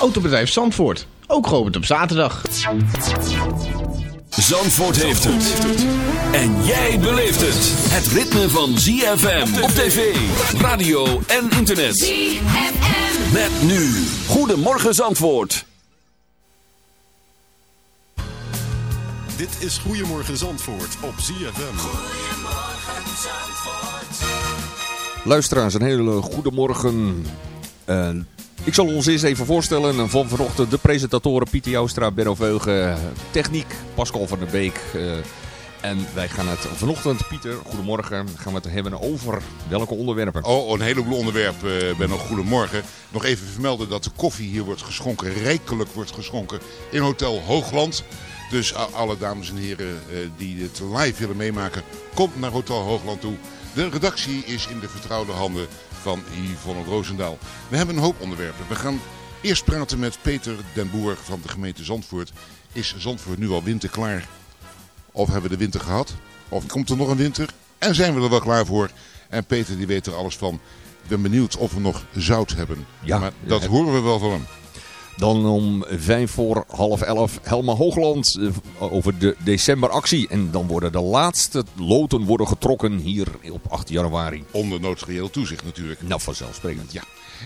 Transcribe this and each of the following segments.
Autobedrijf Zandvoort, ook geopend op zaterdag. Zandvoort heeft het. En jij beleeft het. Het ritme van ZFM op tv, radio en internet. ZFM. Met nu. Goedemorgen Zandvoort. Dit is Goedemorgen Zandvoort op ZFM. Goedemorgen Zandvoort. Luisteraars, een hele goede morgen. Uh, ik zal ons eerst even voorstellen. Van vanochtend de presentatoren Pieter Joustra, Benno Veugen, techniek Pascal van der Beek. Uh, en wij gaan het vanochtend, Pieter, goedemorgen, gaan we het hebben over welke onderwerpen? Oh, een heleboel onderwerpen, uh, Benno, goedemorgen. Nog even vermelden dat de koffie hier wordt geschonken, rijkelijk wordt geschonken in Hotel Hoogland. Dus alle dames en heren uh, die het live willen meemaken, komt naar Hotel Hoogland toe. De redactie is in de vertrouwde handen van Yvonne Roosendaal. We hebben een hoop onderwerpen. We gaan eerst praten met Peter den Boer van de gemeente Zandvoort. Is Zandvoort nu al winterklaar? Of hebben we de winter gehad? Of komt er nog een winter? En zijn we er wel klaar voor? En Peter die weet er alles van. Ik ben benieuwd of we nog zout hebben. Ja, maar dat horen we wel van hem. Dan om vijf voor half elf Helma Hoogland over de decemberactie. En dan worden de laatste loten worden getrokken hier op 8 januari. Onder notarieel toezicht natuurlijk. Nou, vanzelfsprekend. Ja.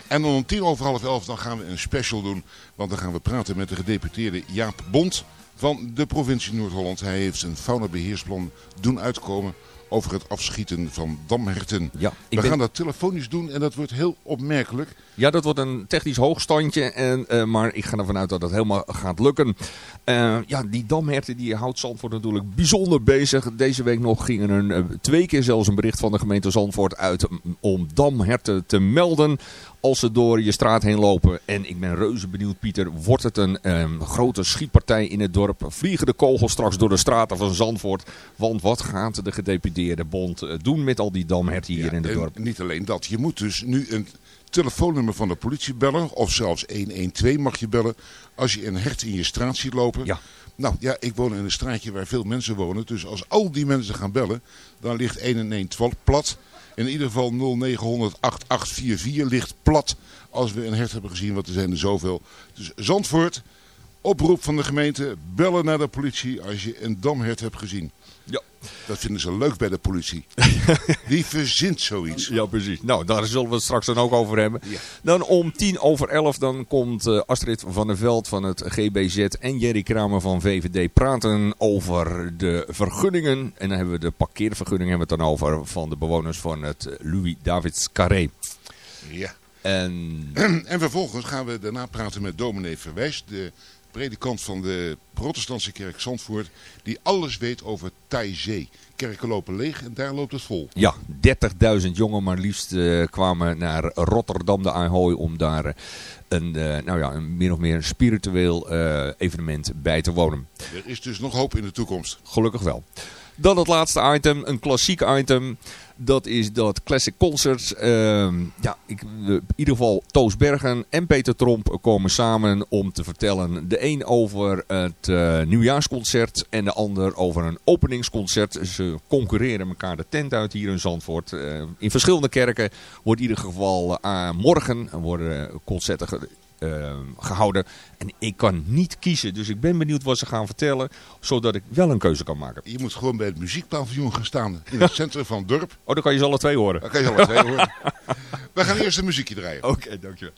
En dan om tien over half elf dan gaan we een special doen. Want dan gaan we praten met de gedeputeerde Jaap Bond van de provincie Noord-Holland. Hij heeft zijn faunabeheersplan doen uitkomen over het afschieten van damherten. Ja, we ben... gaan dat telefonisch doen en dat wordt heel opmerkelijk. Ja, dat wordt een technisch hoogstandje, en, uh, maar ik ga ervan uit dat dat helemaal gaat lukken. Uh, ja, die damherten die houdt Zandvoort natuurlijk bijzonder bezig. Deze week nog ging er uh, twee keer zelfs een bericht van de gemeente Zandvoort uit om damherten te melden als ze door je straat heen lopen. En ik ben reuze benieuwd, Pieter. Wordt het een um, grote schietpartij in het dorp? Vliegen de kogels straks door de straten van Zandvoort? Want wat gaat de gedeputeerde bond doen met al die damherten hier ja, in het dorp? Niet alleen dat. Je moet dus nu een telefoonnummer van de politie bellen. Of zelfs 112 mag je bellen. Als je een hert in je straat ziet lopen. Ja. Nou ja, ik woon in een straatje waar veel mensen wonen. Dus als al die mensen gaan bellen, dan ligt 112 plat. In ieder geval 0900 8844 ligt plat als we een hert hebben gezien, want er zijn er zoveel. Dus Zandvoort, oproep van de gemeente, bellen naar de politie als je een damhert hebt gezien. Dat vinden ze leuk bij de politie. Wie verzint zoiets? Ja, precies. Nou, daar zullen we het straks dan ook over hebben. Ja. Dan om tien over elf dan komt uh, Astrid van der Veld van het GBZ en Jerry Kramer van VVD praten over de vergunningen. En dan hebben we de parkeervergunning hebben we het dan over van de bewoners van het Louis Davids Carré. Ja. En... en vervolgens gaan we daarna praten met dominee Verwijs, de predikant van de protestantse kerk Zandvoort, die alles weet over Taizé. Kerken lopen leeg en daar loopt het vol. Ja, 30.000 jongen maar liefst uh, kwamen naar Rotterdam de Ahoy om daar uh, een, uh, nou ja, een min of meer een spiritueel evenement bij te wonen. Er is dus nog hoop in de toekomst. Gelukkig wel. Dan het laatste item, een klassiek item. Dat is dat Classic Concert. Uh, ja, ik, in ieder geval Toos Bergen en Peter Tromp komen samen om te vertellen. De een over het uh, nieuwjaarsconcert en de ander over een openingsconcert. Ze concurreren elkaar de tent uit hier in Zandvoort. Uh, in verschillende kerken wordt in ieder geval uh, morgen worden concerten uh, gehouden. En ik kan niet kiezen. Dus ik ben benieuwd wat ze gaan vertellen. Zodat ik wel een keuze kan maken. Je moet gewoon bij het muziekpaviljoen gaan staan. In het centrum van het dorp. Oh, dan kan je ze alle twee horen. Dan kan je ze alle twee horen. We gaan eerst een muziekje draaien. Oké, okay, dankjewel.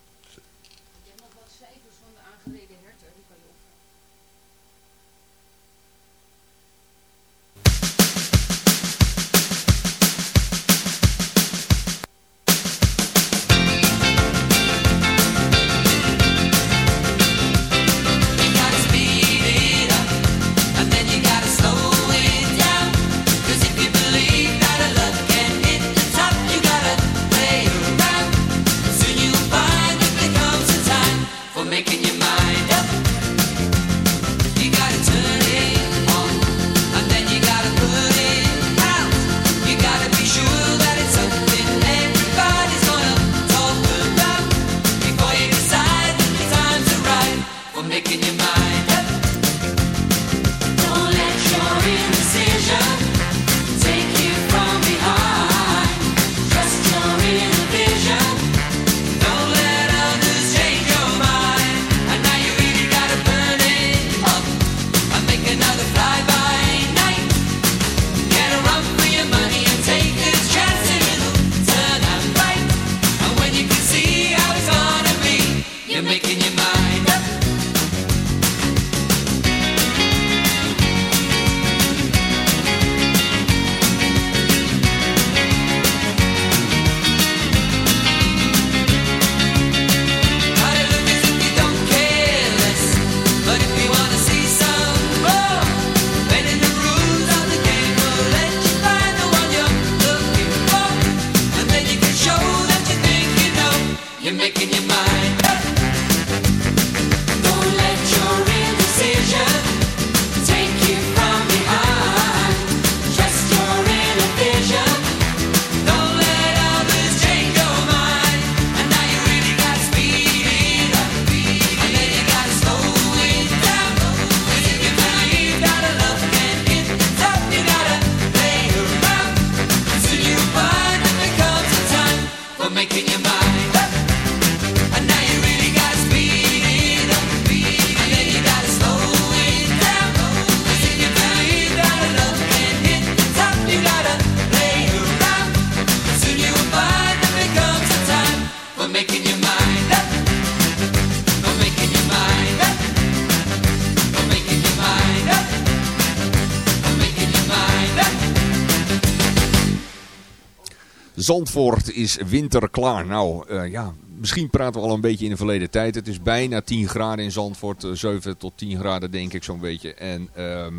Zandvoort is winterklaar. Nou, eh, ja, misschien praten we al een beetje in de verleden tijd. Het is bijna 10 graden in Zandvoort. eh, 7 tot 10 graden denk ik zo'n beetje. En ehm,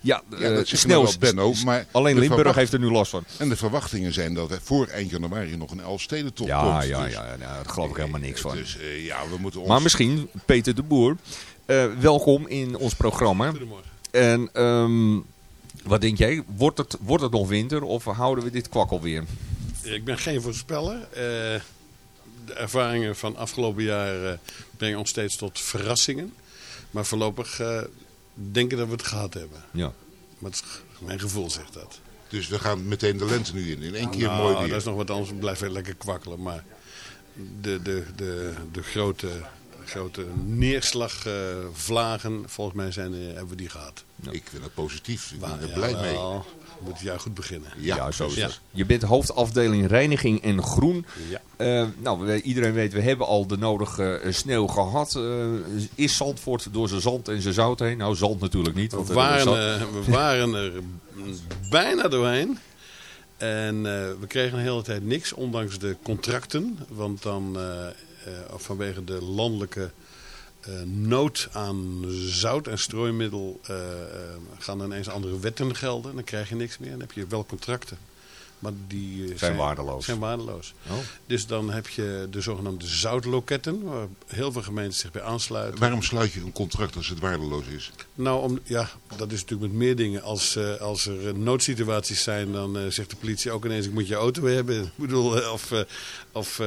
ja, Ja, eh, dat snel, Benno, maar alleen Limburg heeft er nu last van. En de verwachtingen zijn dat er voor eind januari nog een Elfstedentocht Ja, komt. ja, Dus, ja, ja, daar geloof ik helemaal niks van. Dus eh, ja, we moeten ons... Maar misschien, Peter de Boer, eh, welkom in ons programma. Goedemorgen. En ehm, wat denk jij? Wordt het, wordt het nog winter of houden we dit kwakkel weer? Ik ben geen voorspeller. Eh, de ervaringen van afgelopen jaar eh, brengen ons steeds tot verrassingen. Maar voorlopig eh, denken dat we het gehad hebben. Ja. Maar is- mijn gevoel zegt dat. Dus we gaan meteen de lente nu in. In één keer Nou, mooi weer. Dat is nog wat anders. Weer lekker kwakkelen. Maar de, de, de, de grote, grote neerslagvlagen, volgens mij zijn, eh, hebben we die gehad. Ik vind het positief. Ik ben er blij mee. Moet het jaar goed beginnen. Ja, zo is Ja. het. Je bent hoofdafdeling reiniging en groen. Ja. Eh, nou, we- iedereen weet, we hebben al de nodige eh, sneeuw gehad. Eh, is Zandvoort door zijn zand en zijn zout heen? Nou, zand natuurlijk niet. Want We waren, zand. eh, we waren er bijna doorheen. En eh, we kregen een hele tijd niks, ondanks de contracten. Want dan vanwege de landelijke eh, nood aan zout en strooimiddel eh, eh, gaan ineens andere wetten gelden. Dan krijg je niks meer. Dan heb je wel contracten. Maar die eh, Zijn waardeloos. Zijn waardeloos. Oh. Dus dan heb je de zogenaamde zoutloketten, waar heel veel gemeenten zich bij aansluiten. Waarom sluit je een contract als het waardeloos is? Nou, om, ja, dat is natuurlijk met meer dingen. Als, eh, als er eh, noodsituaties zijn, dan zegt de politie ook ineens: ik moet je auto hebben. Ik bedoel, of, of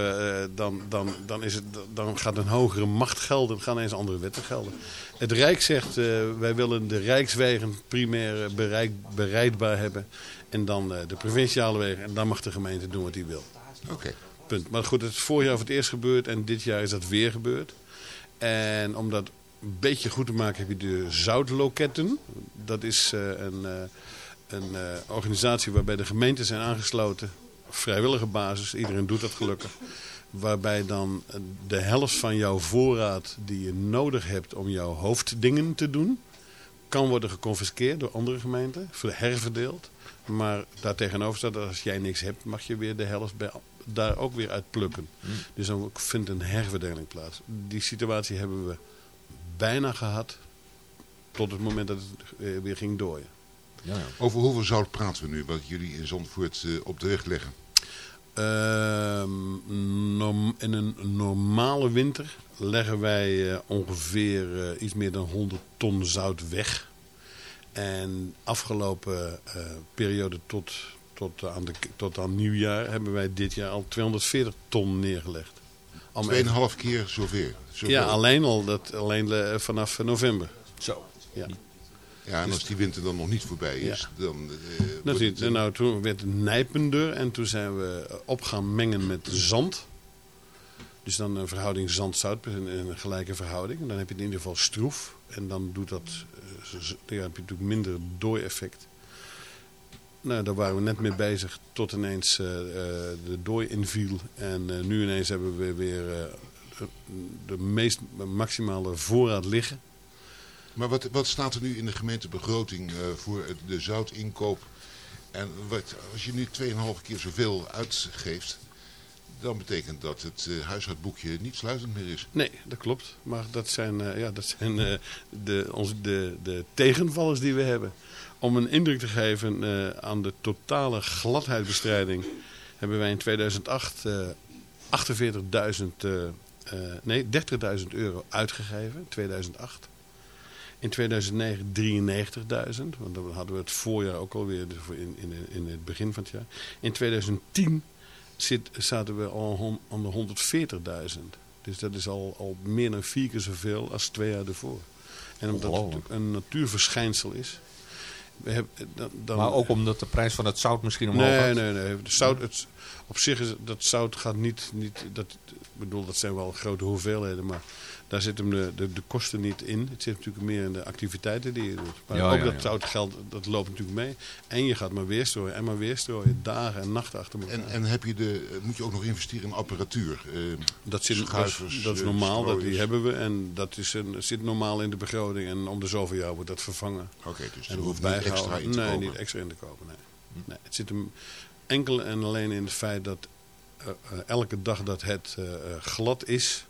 dan, dan, dan, is het, dan gaat een hogere macht gelden, dan gaan ineens andere wetten gelden. Het Rijk zegt: wij willen de rijkswegen primair bereik, bereidbaar hebben. En dan eh, de provinciale wegen. En dan mag de gemeente doen wat hij wil. Oké. Punt. Maar goed, het is vorig jaar voor het eerst gebeurd en dit jaar is dat weer gebeurd. En om dat een beetje goed te maken heb je de zoutloketten. Dat is eh, een, eh, een organisatie waarbij de gemeenten zijn aangesloten. Op vrijwillige basis, iedereen doet dat gelukkig. Waarbij dan de helft van jouw voorraad die je nodig hebt om jouw hoofddingen te doen... kan worden geconfiskeerd door andere gemeenten, herverdeeld. Maar daartegenover staat dat als jij niks hebt, mag je weer de helft bij, daar ook weer uit plukken. Dus dan vindt een herverdeling plaats. Die situatie hebben we bijna gehad tot het moment dat het eh, weer ging dooien. Ja, ja. Over hoeveel zout praten we nu, wat jullie in Zandvoort eh, op de weg leggen? Ehm, norm- in een normale winter leggen wij eh, ongeveer eh, iets meer dan 100 ton zout weg. En afgelopen eh, periode tot, tot, aan de, tot aan nieuwjaar hebben wij dit jaar al 240 ton neergelegd. Om even- Tweeënhalf keer zoveel. zoveel. ja, alleen al dat, alleen vanaf november. Zo. Ja. Ja, en als die winter dan nog niet voorbij is, dan... eh, Dat het, nou, toen werd het nijpender en toen zijn we op gaan mengen met zand. Dus dan een verhouding zand-zout, in een gelijke verhouding. En dan heb je in ieder geval stroef. En dan doet dat, eh, dan heb je natuurlijk minder dooi-effect. Nou, daar waren we net mee bezig tot ineens eh, eh, de dooi inviel. En nu ineens hebben we weer de meest maximale voorraad liggen. Maar wat, wat staat er nu in de gemeentebegroting eh, voor de zoutinkoop? En wat, als je nu 2,5 keer zoveel uitgeeft, dan betekent dat het eh, huishoudboekje niet sluitend meer is. Nee, dat klopt. Maar dat zijn, eh, ja, dat zijn de, onze, de, de tegenvallers die we hebben. Om een indruk te geven aan de totale gladheidbestrijding hebben wij in 2008 eh 48.000, eh, eh, nee 30.000 euro uitgegeven. 2008. In 2009 93.000, want dan hadden we het voorjaar ook alweer dus in, in, in het begin van het jaar. In 2010 zit, zaten we al aan de 140.000. Dus dat is al, al meer dan vier keer zoveel als twee jaar ervoor. En omdat het natuurlijk een natuurverschijnsel is. We hebben, dan, dan, Maar ook omdat de prijs van het zout misschien omhoog Nee, gaat? nee, nee. De zout, het, op zich is dat zout gaat niet, niet dat, ik bedoel, dat zijn wel grote hoeveelheden, maar daar zitten de, de, de kosten niet in. Het zit natuurlijk meer in de activiteiten die je doet. Maar Ja, ook ja, dat ja. zoutgeld, dat loopt natuurlijk mee. En je gaat maar weer strooien en maar weer strooien, dagen en nachten achter elkaar. En, en heb je de, moet je ook nog investeren in apparatuur? eh, Dat, zit, dat, is- schuivers, dat is eh, normaal, dat, die hebben we. En dat is een, zit normaal in de begroting. En om de zoveel jaar wordt dat vervangen. Oké, dus En er hoeft wordt niet extra in te nee, kopen. niet extra in te kopen. Nee. Nee, het zit hem enkel en alleen in het feit dat eh, elke dag dat het glad is,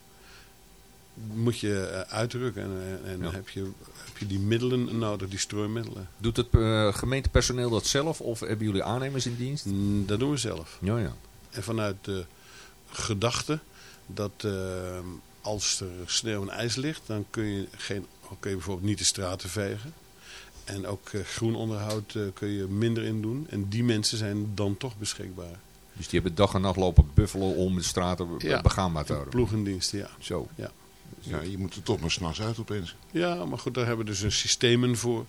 moet je eh, uitdrukken. En, en, en Ja. heb, je, heb je die middelen nodig, die strooimiddelen. Doet het eh, gemeentepersoneel dat zelf of hebben jullie aannemers in dienst? Mm, Dat doen we zelf. Ja, ja. En vanuit de gedachte dat eh, als er sneeuw en ijs ligt, dan kun je, geen, kun je bijvoorbeeld niet de straten vegen. En ook eh, groenonderhoud eh, kun je minder in doen. En die mensen zijn dan toch beschikbaar. Dus die hebben dag en nacht lopen buffelen om de straten Ja. begaanbaar te houden. Ploegendiensten, ja. Zo. Ja, je moet er toch maar s'nachts uit opeens. Ja, maar goed, daar hebben we dus een systemen voor.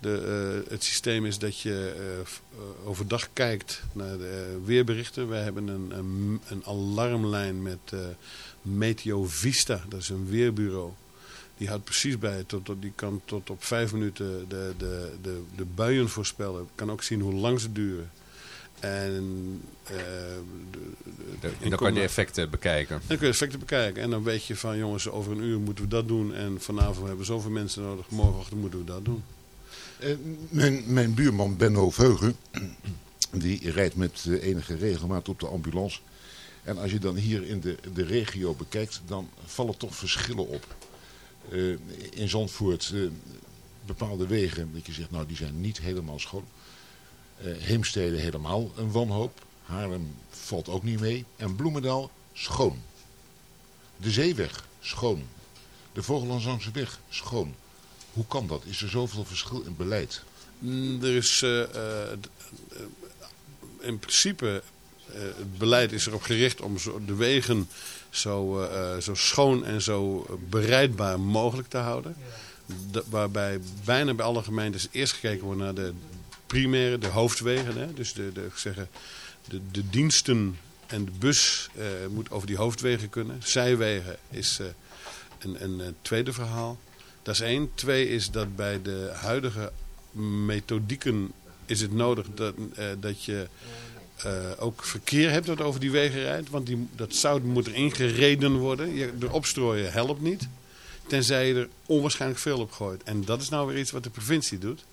De, eh, het systeem is dat je eh, eh, overdag kijkt naar de weerberichten. Wij hebben een, een, een alarmlijn met Meteo Vista, dat is een weerbureau. Die houdt precies bij, tot, tot, die kan tot op vijf minuten de, de, de, de buien voorspellen. Kan ook zien hoe lang ze duren. En, eh, de, de- En dan kan je de effecten bekijken. dan kun je effecten bekijken. En dan weet je van jongens, over een uur moeten we dat doen. En vanavond hebben we zoveel mensen nodig. Morgenochtend moeten we dat doen. Eh, mijn, mijn buurman Benno Veugen, die rijdt met eh, enige regelmaat op de ambulance. En als je dan hier in de, de regio bekijkt, dan vallen toch verschillen op. In Zandvoort eh, bepaalde wegen, dat je zegt, nou die zijn niet helemaal schoon. Eh Heemstede helemaal een wanhoop. Haarlem valt ook niet mee. En Bloemendaal schoon. De Zeeweg schoon. De Vogelandzangse weg schoon. Hoe kan dat? Is er zoveel verschil in beleid? Mm, Er is eh, eh, in principe, eh, het beleid is erop gericht om zo, de wegen zo, zo schoon en zo bereidbaar mogelijk te houden. Waarbij bijna bij alle gemeentes eerst gekeken wordt naar de primaire, de hoofdwegen. Hè? Dus de, de, ik zeg, de, de diensten en de bus eh, moet over die hoofdwegen kunnen. Zijwegen is eh, een, een, eh, tweede verhaal. Dat is één. Twee is dat bij de huidige methodieken is het nodig dat, eh, dat je eh, ook verkeer hebt dat over die wegen rijdt. Want die, dat zout moet erin gereden worden. Je, erop strooien helpt niet. Tenzij je er onwaarschijnlijk veel op gooit. En dat is nou weer iets wat de provincie doet.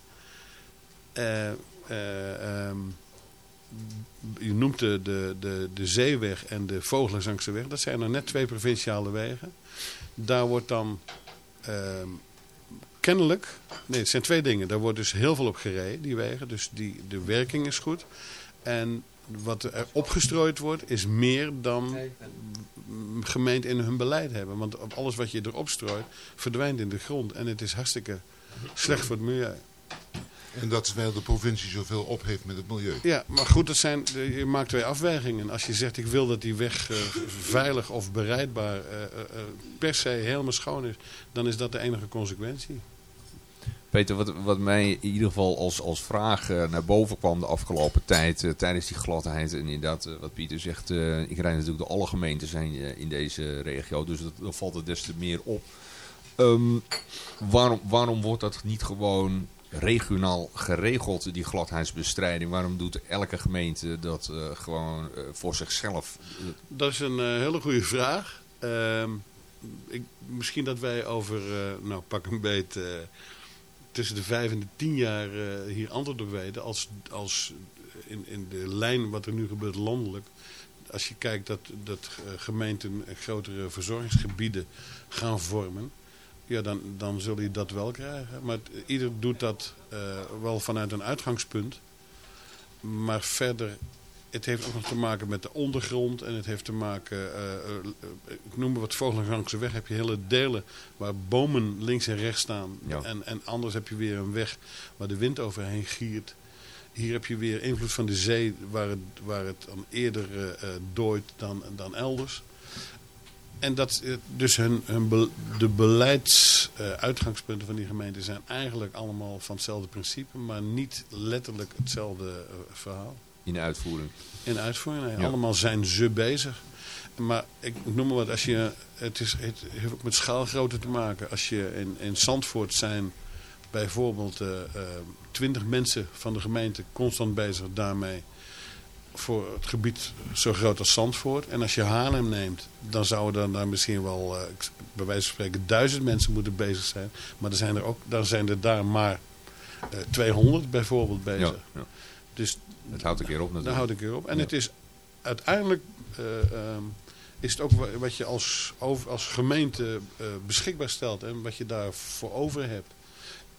Eh, eh, ehm, je noemt de, de, de, de Zeeweg en de Vogelenzangse weg. Dat zijn er net twee provinciale wegen. Daar wordt dan ehm, kennelijk... Nee, het zijn twee dingen. Daar wordt dus heel veel op gereden, die wegen. Dus die, de werking is goed. En wat er opgestrooid wordt is meer dan gemeenten in hun beleid hebben. Want alles wat je erop strooit verdwijnt in de grond. En het is hartstikke slecht voor het milieu. En dat terwijl de provincie zoveel op heeft met het milieu. Ja, maar goed, dat zijn, je maakt twee afwegingen. Als je zegt ik wil dat die weg eh, veilig of bereidbaar eh, eh, eh, per se helemaal schoon is, dan is dat de enige consequentie. Peter, wat, wat mij in ieder geval als, als vraag naar boven kwam de afgelopen tijd, tijdens die gladheid, en inderdaad, wat Pieter zegt, eh, ik rijd natuurlijk door alle gemeenten zijn in deze regio, dus dat, dan valt het des te meer op. Ehm, waarom, waarom wordt dat niet gewoon regionaal geregeld, die gladheidsbestrijding? Waarom doet elke gemeente dat eh, gewoon eh, voor zichzelf? Dat is een eh, hele goede vraag. Ehm, ik, misschien dat wij over, nou pak een beet, tussen de vijf en de tien jaar hier antwoord op weten. Als, als in, in de lijn wat er nu gebeurt landelijk. Als je kijkt dat, dat gemeenten grotere verzorgingsgebieden gaan vormen. Ja, dan, dan zul je dat wel krijgen. Maar het- ieder doet dat eh, wel vanuit een uitgangspunt. Maar verder het heeft ook nog te maken met de ondergrond en het heeft te maken, eh, eh, ik noem maar wat Vogelengangse weg, heb je hele delen waar bomen links en rechts staan. Ja. En, en anders heb je weer een weg waar de wind overheen giert. Hier heb je weer invloed van de zee waar het, waar het dan eerder dooit dan, dan elders. En dat, eh, dus hun, hun be- de beleidsuitgangspunten van die gemeente zijn eigenlijk allemaal van hetzelfde principe, maar niet letterlijk hetzelfde eh, verhaal. In uitvoering. In uitvoering, nee. Ja. allemaal zijn ze bezig. Maar ik noem maar wat, als je, het, is, het heeft ook met schaalgrootte te maken. Als je in, in Zandvoort zijn bijvoorbeeld eh, twintig mensen van de gemeente constant bezig daarmee voor het gebied zo groot als Zandvoort. En als je Haarlem neemt, dan zouden er daar misschien wel, eh, bij wijze van spreken, duizend mensen moeten bezig zijn. Maar er zijn er, ook, dan zijn er daar maar eh 200 bijvoorbeeld bezig. Ja, ja. Dus Het houdt een keer op daar natuurlijk. houd ik weer op. En Ja. het is uiteindelijk eh, ehm, is het ook wa- wat je als, over, als gemeente beschikbaar stelt en wat je daarvoor over hebt.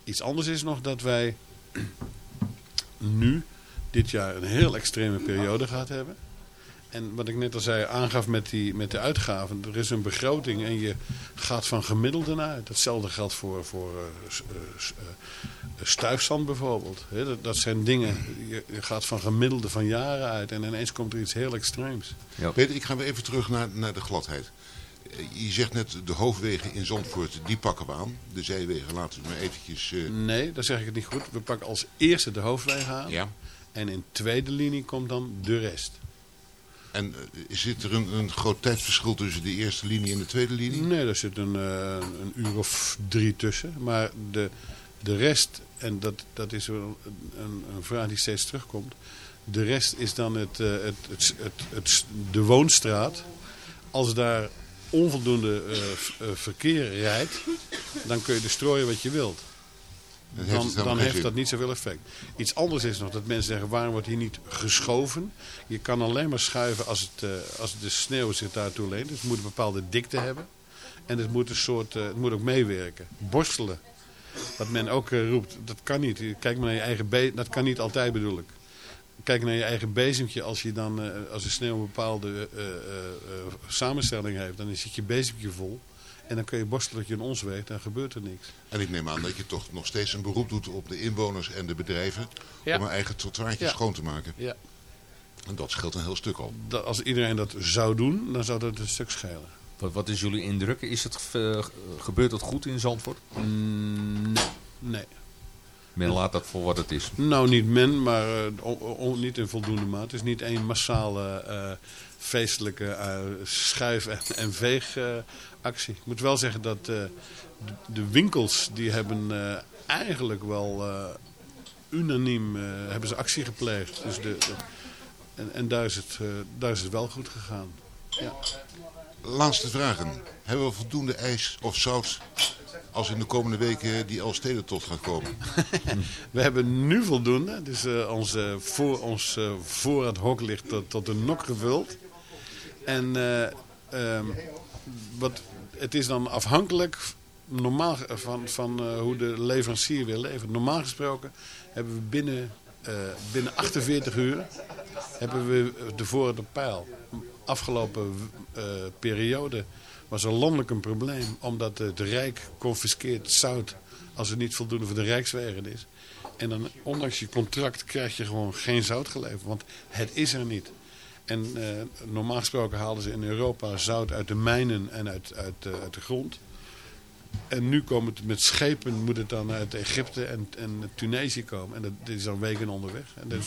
Iets anders is nog dat wij nu dit jaar een heel extreme periode gehad hebben. En wat ik net al zei, aangaf met, die, met de uitgaven. Er is een begroting en je gaat van gemiddelden uit. Hetzelfde geldt voor, voor eh, eh, eh, stuifzand bijvoorbeeld. Hè, dat, dat zijn dingen, je, je gaat van gemiddelde van jaren uit. En ineens komt er iets heel extreems. Peter, ik ga weer even terug naar, naar de gladheid. Je zegt net, de hoofdwegen in Zandvoort, die pakken we aan. De zijwegen laten we maar eventjes... eh, Nee, dan zeg ik het niet goed. We pakken als eerste de hoofdweg aan. ja. En in tweede linie komt dan de rest. En eh, zit er een, een groot tijdsverschil tussen de eerste linie en de tweede linie? Nee, daar zit een, eh, een uur of drie tussen. Maar de, de rest, en dat, dat is wel een, een vraag die steeds terugkomt. De rest is dan het, eh, het, het, het, het- de woonstraat. Als daar onvoldoende eh, eh, verkeer rijdt, dan kun je er strooien wat je wilt. Dan heeft Dan, heeft dat niet zoveel effect. Iets anders is nog dat mensen zeggen, waarom wordt hier niet geschoven? Je kan alleen maar schuiven als, het, eh, als de sneeuw zich daartoe leent. Dus het moet een bepaalde dikte hebben. En het moet, een soort, eh, het moet ook meewerken. Borstelen. Wat men ook eh, roept, dat kan niet. Kijk maar naar je eigen be Dat kan niet altijd bedoel ik. Kijk naar je eigen bezemtje. Als, je dan, als de sneeuw een bepaalde samenstelling heeft, dan zit je bezemtje vol. En dan kun je borstelen dat je een ons weegt, dan gebeurt er niks. En ik neem aan dat je toch nog steeds een beroep doet op de inwoners en de bedrijven... Ja. om hun eigen trottoirtjes Ja. schoon te maken. Ja. En dat scheelt een heel stuk al. Dat, als iedereen dat zou doen, dan zou dat een stuk schelen. Wat, wat is jullie indruk? Is het, eh, gebeurt het goed in Zandvoort? Mm, nee. nee. Men laat dat voor wat het is. Nou, niet men, maar eh, niet in voldoende maat. Het is niet één massale eh, feestelijke eh, schuif- en, en veegactie. ik moet wel zeggen dat eh, de, de winkels, die hebben eh, eigenlijk wel unaniem hebben ze actie gepleegd. Dus de, de- en en daar, is het, daar is het wel goed gegaan. Ja. Laatste vragen. Hebben we voldoende ijs of zout als in de komende weken die Elsteden tot gaat komen? We hebben nu voldoende. Dus onze voor, ons eh, voorraadhok ligt tot, tot de nok gevuld. En eh, ehm, wat, het is dan afhankelijk normaal, van, van eh, hoe de leverancier wil leveren. Normaal gesproken hebben we binnen eh, binnen 48 uur hebben we de voor de. Afgelopen periode was er landelijk een probleem. Omdat het Rijk confiskeert zout als het niet voldoende voor de Rijkswegen is. En dan, ondanks je contract, krijg je gewoon geen zout geleverd. Want het is er niet. En eh, normaal gesproken haalden ze in Europa zout uit de mijnen en uit, uit, eh, uit de grond. En nu komt het met schepen, moet het dan uit Egypte en, en Tunesië komen. En dat, dit is dan weken onderweg. En dus,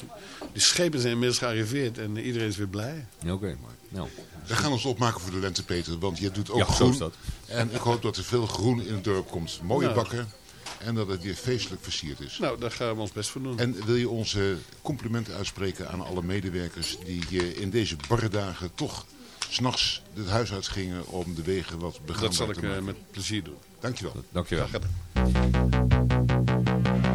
de schepen zijn inmiddels gearriveerd en iedereen is weer blij. Oké, nou. We gaan ons opmaken voor de lente, Peter. Want je doet ook Ja, zo groen. is dat. En ik hoop dat er veel groen in het dorp komt. Mooie Nou. bakken. En dat het weer feestelijk versierd is. Nou, daar gaan we ons best voor doen. En wil je onze complimenten uitspreken aan alle medewerkers die eh, in deze barre dagen toch s'nachts het huis uitgingen om de wegen wat begaanbaar dat zal ik te eh, maken. met plezier doen. Dankjewel. Dankjewel. Looking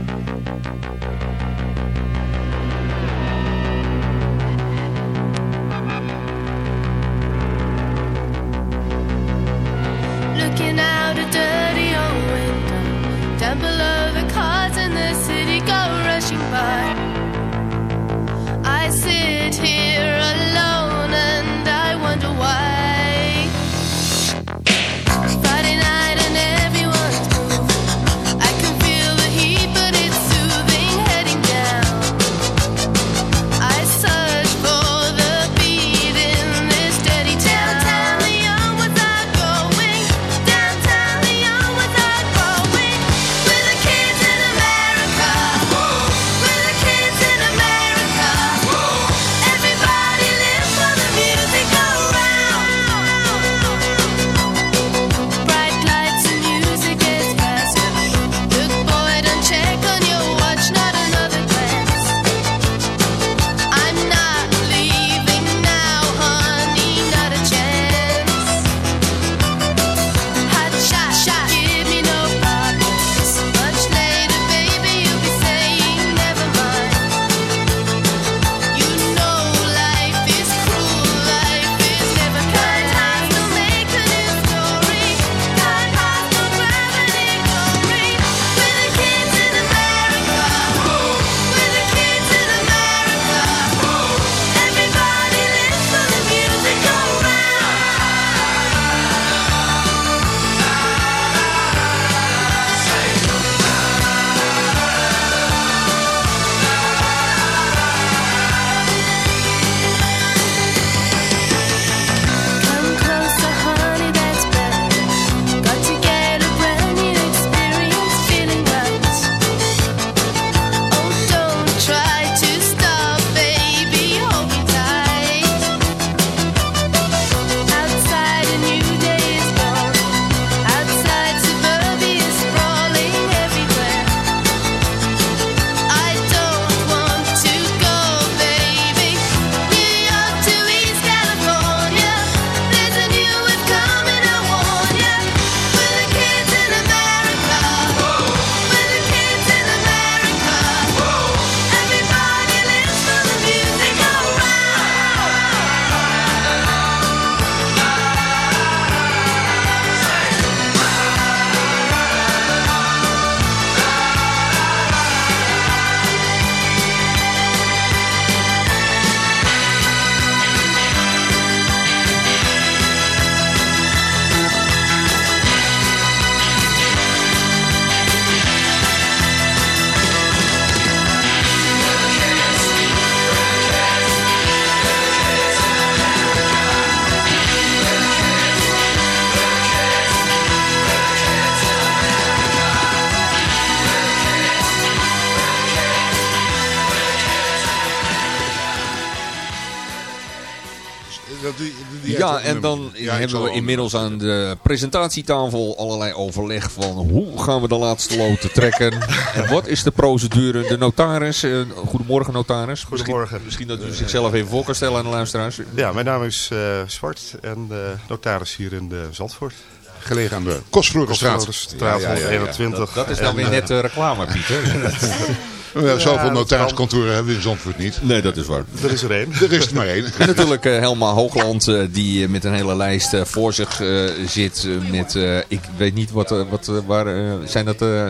Ja, hebben we inmiddels aan de presentatietafel allerlei overleg van hoe gaan we de laatste loten trekken. en wat is de procedure? De notaris, eh, goedemorgen notaris. Goedemorgen. Misschien, misschien dat u zichzelf even voor kan stellen aan de luisteraars. Ja, mijn naam is eh Zwart en eh, notaris hier in de Zandvoort. Gelegen aan de Kostverlorenstraat. Kostverlorenstraat Ja, ja, ja, ja. 121. Dat, dat is dan En, weer eh, net uh, reclame, Pieter. Nou ja, zoveel notariskantoren hebben we in Zandvoort niet. Nee, dat is waar. Er is er één. Er is er maar één. En natuurlijk eh, Helma Hoogland eh, die eh, met een hele lijst eh, voor zich eh, zit. met, eh, ik weet niet wat, wat waar, zijn dat eh,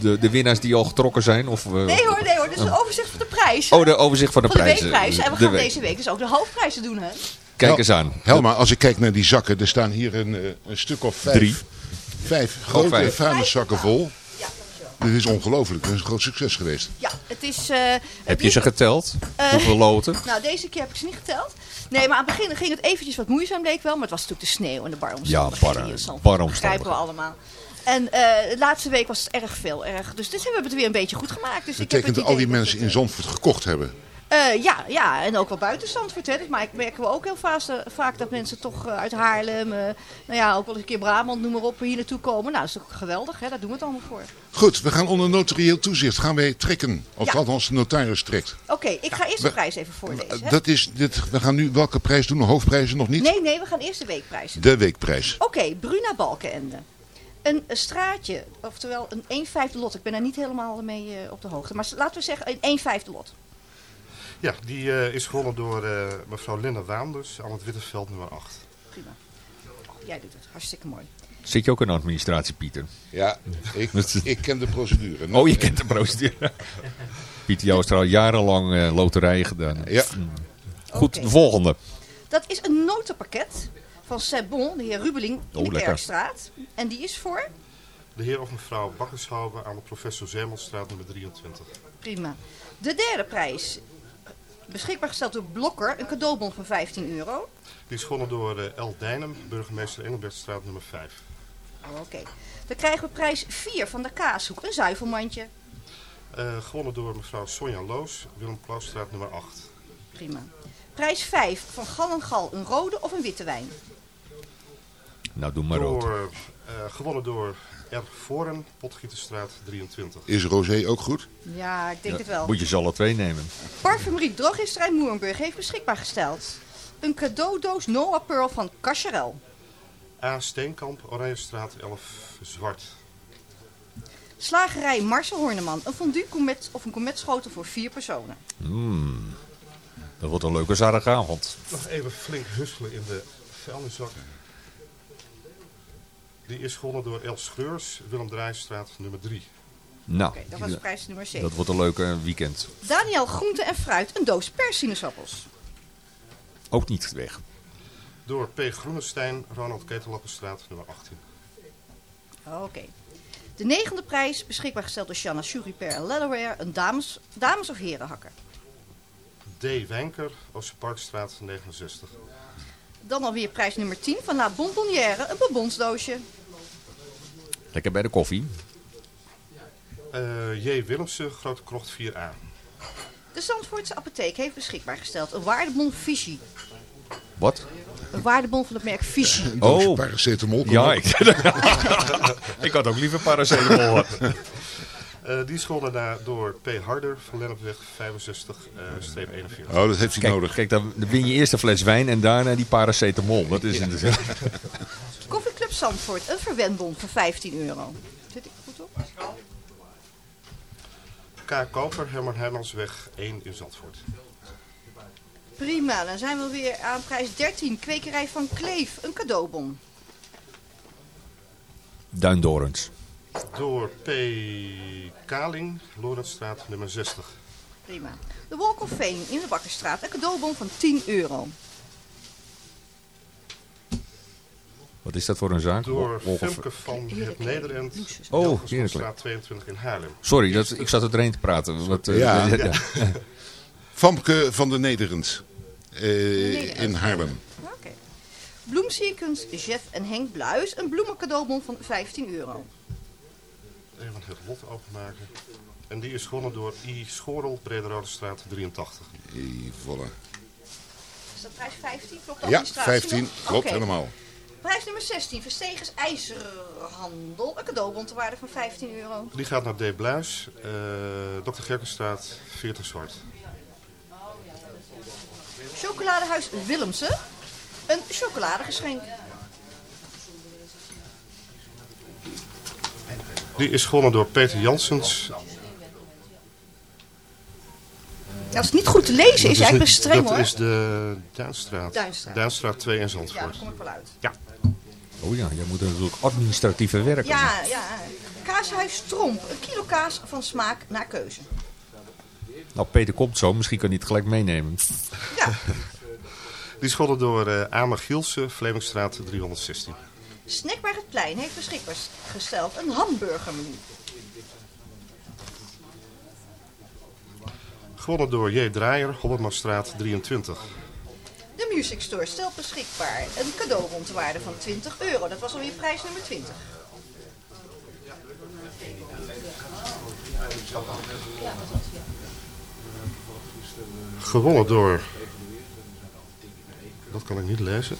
de, de winnaars die al getrokken zijn? Of, Nee hoor, nee hoor. Dit is een overzicht van de prijs. Oh, de overzicht van de van de prijzen. weekprijzen. En we De gaan week. deze week dus ook de hoofdprijzen doen, hè? Kijk eens aan. Helma, als ik kijk naar die zakken, er staan hier een, eh, een stuk of vijf. Drie. Vijf grote vijf. vuilniszakken vol. Ja, Dit is ongelooflijk. Het is een groot succes geweest. ja het is... eh, Heb je ze geteld? Hoeveel loten? Nou, deze keer heb ik ze niet geteld. Nee, maar aan het begin ging het eventjes wat moeizaam, bleek wel. Maar het was natuurlijk de sneeuw en de bar omstandigheden. bar- Dat begrijpen we allemaal. En eh, de laatste week was het erg veel. Erg. Dus dit hebben we het weer een beetje goed gemaakt. Dus Dat ik heb betekent het dat al die mensen in Zandvoort gekocht hebben. Eh, ja, ja, en ook wel buiten Zandvoort. Hè. Dat maar- merken we ook heel vaak, vaak dat mensen toch eh, uit Haarlem, eh, nou ja, ook wel eens een keer Brabant, noem maar op, hier naartoe komen. Nou, dat is toch geweldig, hè? daar doen we het allemaal voor. Goed, we gaan onder notarieel toezicht. Gaan wij trekken. Of Ja. althans de notaris trekt. Oké, ik ga eerst de prijs even voorlezen. hè. Dat is dit, we gaan nu welke prijs doen? Hoofdprijzen nog niet? Nee, nee, we gaan eerst de weekprijs doen. De weekprijs. Oké, Bruna Balkenende. Een straatje, oftewel een 1 vijfde lot. Ik ben daar niet helemaal mee eh, op de hoogte. Maar laten we zeggen een 1 vijfde lot. Ja, die eh, is gewonnen door eh, mevrouw Linda Waanders aan het Witteveld nummer 8. Prima. Jij doet het. Hartstikke mooi. Zit je ook in de administratie, Pieter? Ja, ik, ik ken de procedure. Oh, je kent de procedure. Pieter Joost heeft al jarenlang eh, loterijen gedaan. Ja. Goed, Oké. de volgende. Dat is een notenpakket van Sebon, de heer Rubeling, in Oh, de lekker. Kerkstraat. En die is voor? De heer of mevrouw Bakkershoven aan de professor Zemelstraat nummer 23. Prima. De derde prijs. Beschikbaar gesteld door Blokker, een cadeaubon van 15 euro. Die is gewonnen door eh El Dijnem, burgemeester Engelbertstraat nummer 5. Oh, Oké. Dan krijgen we prijs 4 van de Kaashoek, een zuivelmandje. Eh, gewonnen door mevrouw Sonja Loos, Willem Klausstraat nummer 8. Prima. Prijs 5 van Gal en Gal, een rode of een witte wijn. Nou, doe maar rood. Door, eh, gewonnen door R. Voren, Potgieterstraat 23. Is Rosé ook goed? Ja, ik denk het wel. Moet je ze alle twee nemen. Parfumerie Drogisterij Moerenburg heeft beschikbaar gesteld. Een cadeaudoos Noah Pearl van Cacharel. A. Steenkamp, Oranjestraat 11 Zwart. Slagerij Marcel Horneman, een fondue comet of een cometschotel voor vier personen. Mm. Dat wordt een leuke zaterdagavond. Nog even flink husselen in de vuilniszak. Die is gewonnen door Els Schreurs, Willem Draaistraat nummer 3. Nou, dat was prijs nummer 7. dat wordt een leuke weekend. Daniel Groente en Fruit, een doos persinesappels. Ook niet weg. Door P. Groenestein, Ronald Ketellappenstraat nummer 18. Oké. De negende prijs, beschikbaar gesteld door Shanna Shuriper en Leatherware, een dames, dames- of herenhakker. D. Wijnker, Oosterparkstraat 69. Dan alweer prijs nummer 10 van La Bonbonnière, een bonbonsdoosje. Lekker bij de koffie. Eh, J. Willemsen, Grote Krocht 4A. De Zandvoortse apotheek heeft beschikbaar gesteld een waardebon Vichy. Wat? Een waardebon van het merk Vichy. Doosje Oh. paracetamol. Ja, ik, ik had ook liever paracetamol gehad. Eh, die is gewonnen daar door P. Harder van Lennepweg 65-41. Oh, dat heeft hij Kijk, nodig. kijk dan win je eerst een fles wijn en daarna die paracetamol. Dat is het. Koffieclub Zandvoort, een verwendbon van 15 euro. Zit ik goed op? K. Koper, Herman Hermansweg 1 in Zandvoort. Prima, dan zijn we weer aan prijs 13. Kwekerij van Kleef, een cadeaubon. Duindorens. Door P. Kaling, Lorentzstraat nummer 60. Prima. De Walk of Fame in de Bakkerstraat, een cadeaubon van 10 euro. Wat is dat voor een zaak? Door Femke van het Nederend, Oh, Jelgersstraat 22 in Haarlem. Sorry, dat, ik zat er doorheen te praten. Wat, eh, Ja. ja. Famke van de Nederend. eh, Nederend. in Haarlem. Oké. Bloemsequence, Jeff en Henk Bluis, een bloemencadeaubon van 15 euro. Even het lot openmaken. En die is gewonnen door I. Schorel, Brederode straat 83. Eh, volle. Is dat prijs 15? Klopt de Ja, administratie 15. nog? Klopt helemaal. Prijs nummer 16, Verstegers IJzerhandel, een cadeaubon te waarde van 15 euro. Die gaat naar D. Bluis, eh Dr. Gerkenstraat 40 zwart. Chocoladehuis Willemsen, een chocoladegeschenk. Die is gewonnen door Peter Janssens. als het niet goed te lezen is, Dat ja, ben niet- streng Dat hoor. is de Duinstraat. Duinstraat. 2 in Ja, Zandvoort. daar kom ik wel uit. Ja. Oh ja, jij moet natuurlijk administratieve werken. Ja, ja. Kaashuis Tromp. Een kilo kaas van smaak naar keuze. Nou, Peter komt zo. Misschien kan hij het gelijk meenemen. Ja, Die is gewonnen door eh Amer Gielsen, Vlemingstraat 316. Snackbar het Plein heeft beschikbaar gesteld een hamburgermenu. Gewonnen door J. Draaier, Hollandmarstraat 23. De Music Store stelt beschikbaar een cadeaubon te waarde van 20 euro. Dat was alweer prijs nummer 20. Gewonnen door... Dat kan ik niet lezen.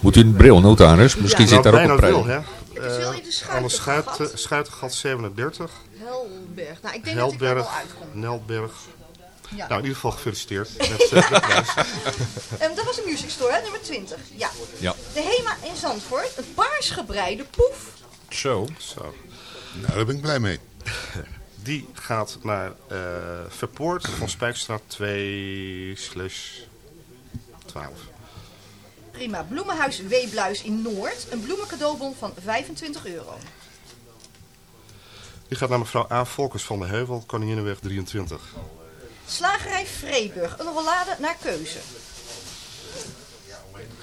Moet u een bril, notaris? Misschien Nou, zit daar ook bijna een prijs. wil, hè. de de Schuitengat? Schuitengat 37. Helberg. Nou, ik denk dat ik wel uitkom. Nelberg. Ja. Nou, in ieder geval gefeliciteerd met eh, de prijs. Ehm, dat was de Music Store, hè, nummer 20. Ja. Ja. De Hema in Zandvoort, een paars gebreide poef. Zo. Zo. Nou, daar ben ik blij mee. Die gaat naar eh Verpoort van Spijkstraat 2 slash 12. Prima. Bloemenhuis Weebluis in Noord, een bloemencadeaubon van 25 euro. Die gaat naar mevrouw A. Volkers van de Heuvel, Koninginnenweg 23. Slagerij Vreeburg, een rollade naar keuze.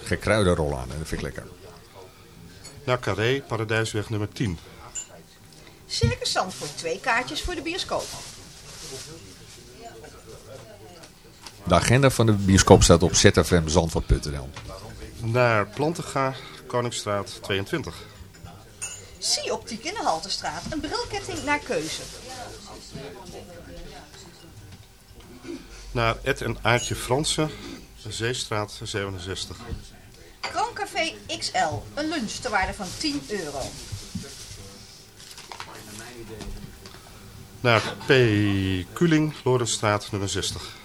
Gekruide rollade, dat vind ik lekker. Naar Carré, Paradijsweg nummer 10. Circus Zandvoort, twee kaartjes voor de bioscoop. De agenda van de bioscoop staat op zfmzandvoort.nl. Naar Plantega, Koningsstraat 22. Zie-optiek in de Haltestraat, een brilketting naar keuze. Naar Ed en Aartje Fransen, Zeestraat 67. Krooncafé XL, een lunch ter waarde van 10 euro. Naar P. Kuling, Lorenstraat nummer 60.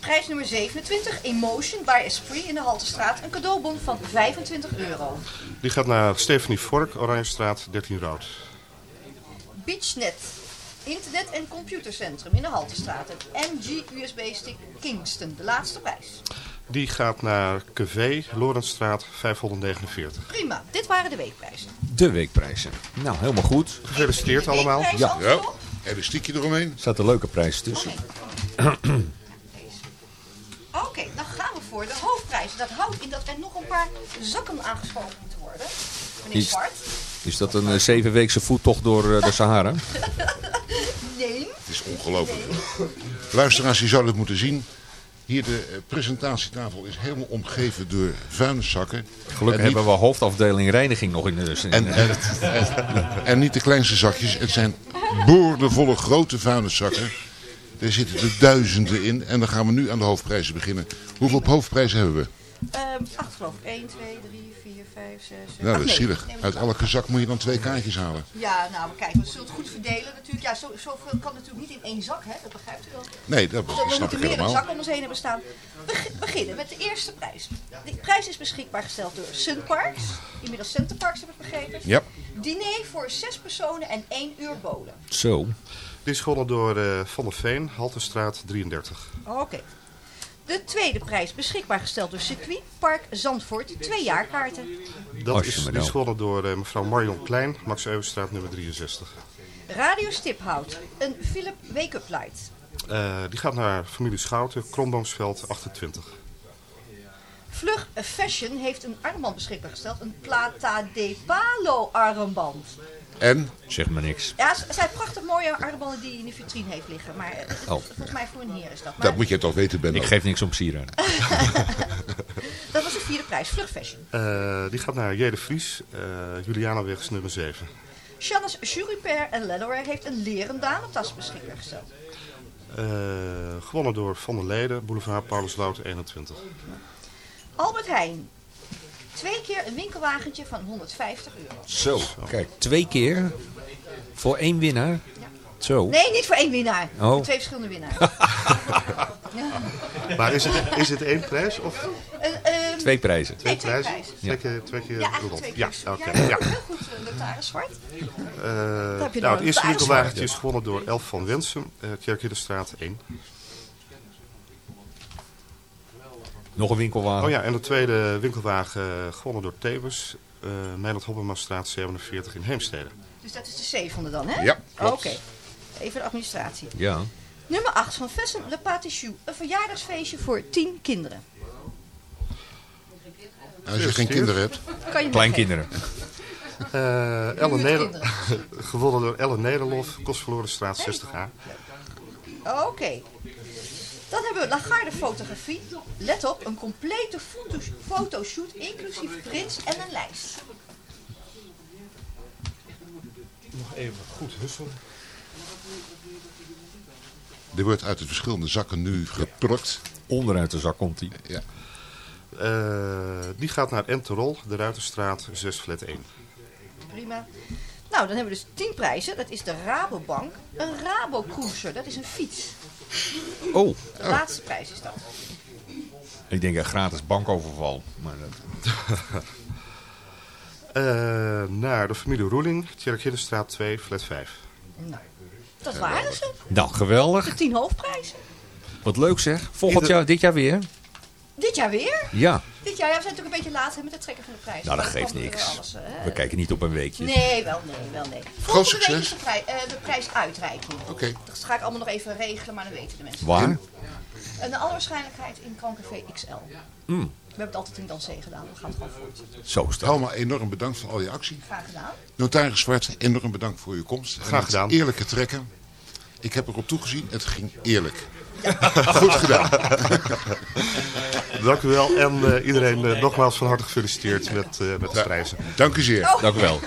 Prijs nummer 27, Emotion by Esprit in de Haltestraat, een cadeaubon van 25 euro. Die gaat naar Stephanie Vork, Oranjestraat 13 Rood. Beachnet, internet- en computercentrum in de Haltestraat, MG USB-stick Kingston, de laatste prijs. Die gaat naar QV, Lorenstraat 549. Prima, dit waren de weekprijzen. De weekprijzen. Nou, helemaal goed. Gefeliciteerd allemaal. Ja. allemaal? En een stiekje eromheen. Er staat een leuke prijs tussen. Oké, dan gaan we voor de hoofdprijzen. Dat houdt in dat er nog een paar zakken aangeschoven moeten worden. Meneer Is- Zwart? Is dat een eh, zevenweekse voettocht door eh, de Sahara? Is ongelooflijk. Luisteraars, je zou het moeten zien. Hier de eh, presentatietafel is helemaal omgeven door vuilniszakken. Gelukkig niet- hebben we hoofdafdeling reiniging nog in de... En, en, en, en niet de kleinste zakjes. Het zijn boordevolle grote vuilniszakken. Er zitten er duizenden in. En dan gaan we nu aan de hoofdprijzen beginnen. Hoeveel hoofdprijzen hebben we? Ehm acht geloof ik. 1, 2, 3, 4, 5, 6, 7, Nou, dat is zielig. Uit elke zak moet je dan twee kaartjes halen. Ja, nou, maar kijk, we zullen het goed verdelen natuurlijk. Ja, zo, zoveel kan natuurlijk niet in één zak, hè? Dat begrijpt u wel. Nee, dat Dus we snap moeten ik helemaal. zakken om ons heen hebben staan. We beginnen met de eerste prijs. De prijs is beschikbaar gesteld door Sunparks. Inmiddels Centerparks heb ik begrepen. Ja. Diner voor zes personen en één uur bolen. Zo. Die is gewonnen door eh, Van der Veen, Halterstraat 33. Oké. De tweede prijs beschikbaar gesteld door Circuit Park Zandvoort. Twee jaarkaarten. Dat is, die nou- is gewonnen door eh, mevrouw Marion Klein, Max nummer 63. Radio Stiphout. Een Philip Wake-up Light. Eh, die gaat naar familie Schouten, Kromboomsveld 28. Vlug Fashion heeft een armband beschikbaar gesteld. Een Plata de Palo armband. En? Zeg maar niks. Ja, het zijn prachtig mooie armbanden die in de vitrine heeft liggen. Maar eh, Oh. volgens mij voor een heer is dat. Maar Dat moet je toch weten, Benno. Ik geef niks om sieraden. dat was de vierde prijs. Vlug Fashion. Eh, die gaat naar Jede Vries, eh Julianaweg nummer 7. Channes Juriper en Leatherware heeft een leren danentas beschikbaar gesteld. Eh, gewonnen door Van der Leden, Boulevard Paulusloot 21. Albert Heijn. Twee keer een winkelwagentje van 150 euro. Zo. Kijk, twee keer voor één winnaar. Zo. Nee, niet voor één winnaar. Oh. Voor twee verschillende winnaars. Ja. Maar is het, is het één prijs? Of? Een, ehm, Twee prijzen. Twee Nee, prijzen? prijzen. Twee keer, twee keer Ja, twee Ja, oké. Ja, Ja. Heel goed, eh, notaris Zwart. Eh, heb je nou, het eerste winkelwagentje is gewonnen door Elf van Wensum, uh, Tjerkhiddenstraat 1. Nog een winkelwagen. Oh ja, en de tweede winkelwagen eh, gewonnen door Tebus, uh, Meiland Hobbemastraat 47 in Heemstede. Dus dat is de zevende dan, hè? Ja, Oké. Even de administratie. Ja. Nummer 8 van Vessen Le Patichou. Een verjaardagsfeestje voor 10 kinderen. Als je geen kinderen hebt. Kan je Kleinkinderen. Uh, Ellen Neder kinderen. gewonnen door Ellen Nederlof, Kostverlorenstraat 60A. Oké. Dan hebben we Lagarde Fotografie. Let op, een complete foto- fotoshoot inclusief prins en een lijst. Nog even goed husselen. Er wordt uit de verschillende zakken nu geplukt. Onderuit de zak komt hij. Ja. Uh, die gaat naar Enterol, de Ruiterstraat 6 flat 1. Prima. Nou, dan hebben we dus 10 prijzen. Dat is de Rabobank. Een Rabo Cruiser, dat is een fiets. Oh, De laatste prijs is dat. ik denk een gratis bankoverval. Maar dat... uh, naar de familie Roeling, Tjerkhiddenstraat 2 flat 5. Nou, dat waren ze. Nou, geweldig. De 10 hoofdprijzen. Wat leuk zeg. Volgend jaar, dit jaar weer? Dit jaar weer? Ja. Dit jaar, ja, we zijn natuurlijk een beetje laat hè, met het trekken van de prijs. Nou, dat geeft niks. alles, hè. We kijken niet op een weekje. Nee, wel nee, wel nee. Groot Volgende week succes. is de, prij- eh, de prijsuitreiking. Oké. Dat ga ik allemaal nog even regelen, maar dan weten de mensen. Waar? En de alle waarschijnlijkheid in Krancafé XL. Mm. We hebben het altijd in Dansee gedaan, we gaan het gewoon voortzetten. Zo is. Allemaal enorm bedankt voor al je actie. Graag gedaan. Notaris Zwart, enorm bedankt voor je komst. En Graag het gedaan. Eerlijke trekken. Ik heb erop toegezien, het ging eerlijk. Goed gedaan. Dank u wel en uh, iedereen uh, nogmaals van harte gefeliciteerd met, uh, met de prijzen. Dank u zeer. Dank u wel.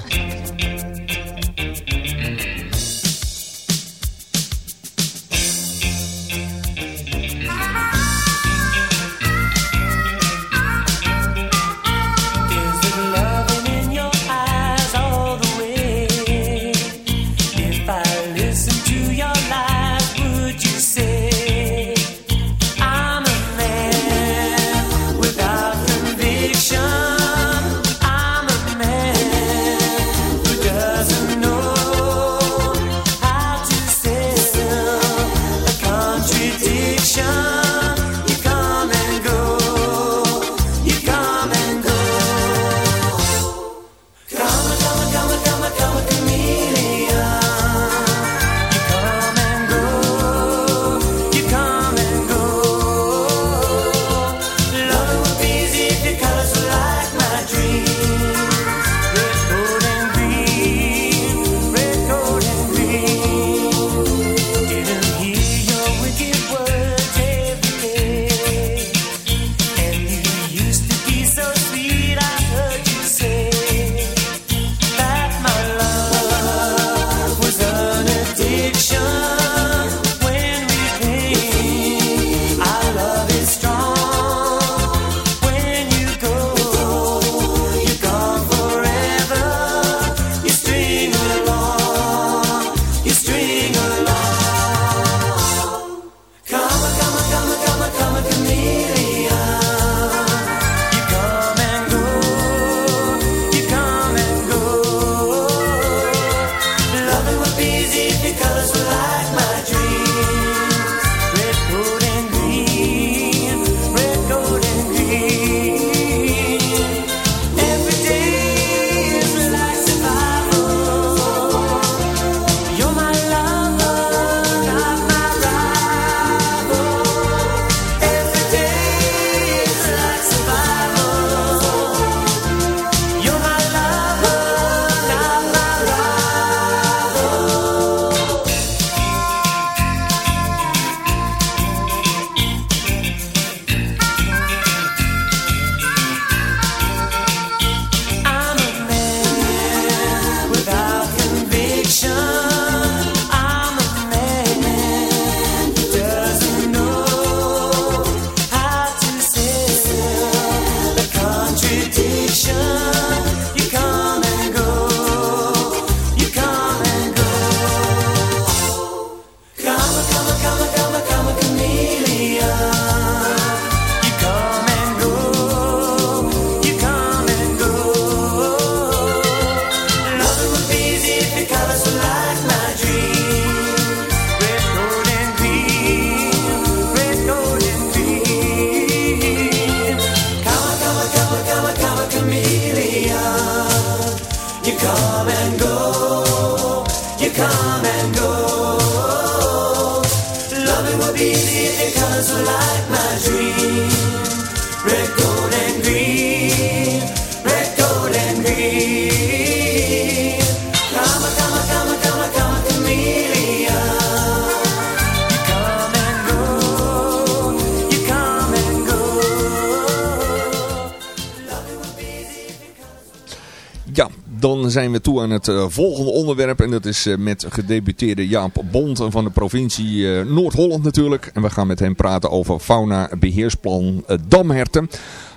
Aan het eh, volgende onderwerp. En dat is eh, met gedeputeerde Jaap Bond van de provincie eh, Noord-Holland natuurlijk. En we gaan met hem praten over fauna beheersplan eh, Damherten.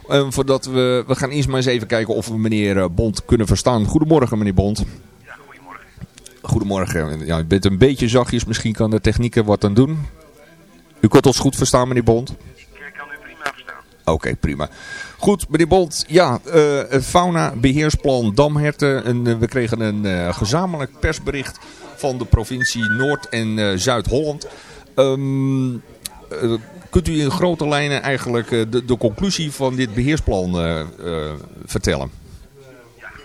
Voordat we, we gaan eerst maar eens even kijken of we meneer Bond kunnen verstaan. Goedemorgen meneer Bond. Ja, goedemorgen. Goedemorgen. Ja, u bent een beetje zachtjes. Misschien kan de techniek er wat aan doen. U kunt ons goed verstaan meneer Bond? Ik kan u prima verstaan. Oké, prima. Goed, meneer Bond. Ja, eh, het fauna-beheersplan Damherten. En, eh, we kregen een eh, gezamenlijk persbericht van de provincie Noord- en Zuid-Holland. Ehm, eh, kunt u in grote lijnen eigenlijk de, de conclusie van dit beheersplan eh, eh, vertellen?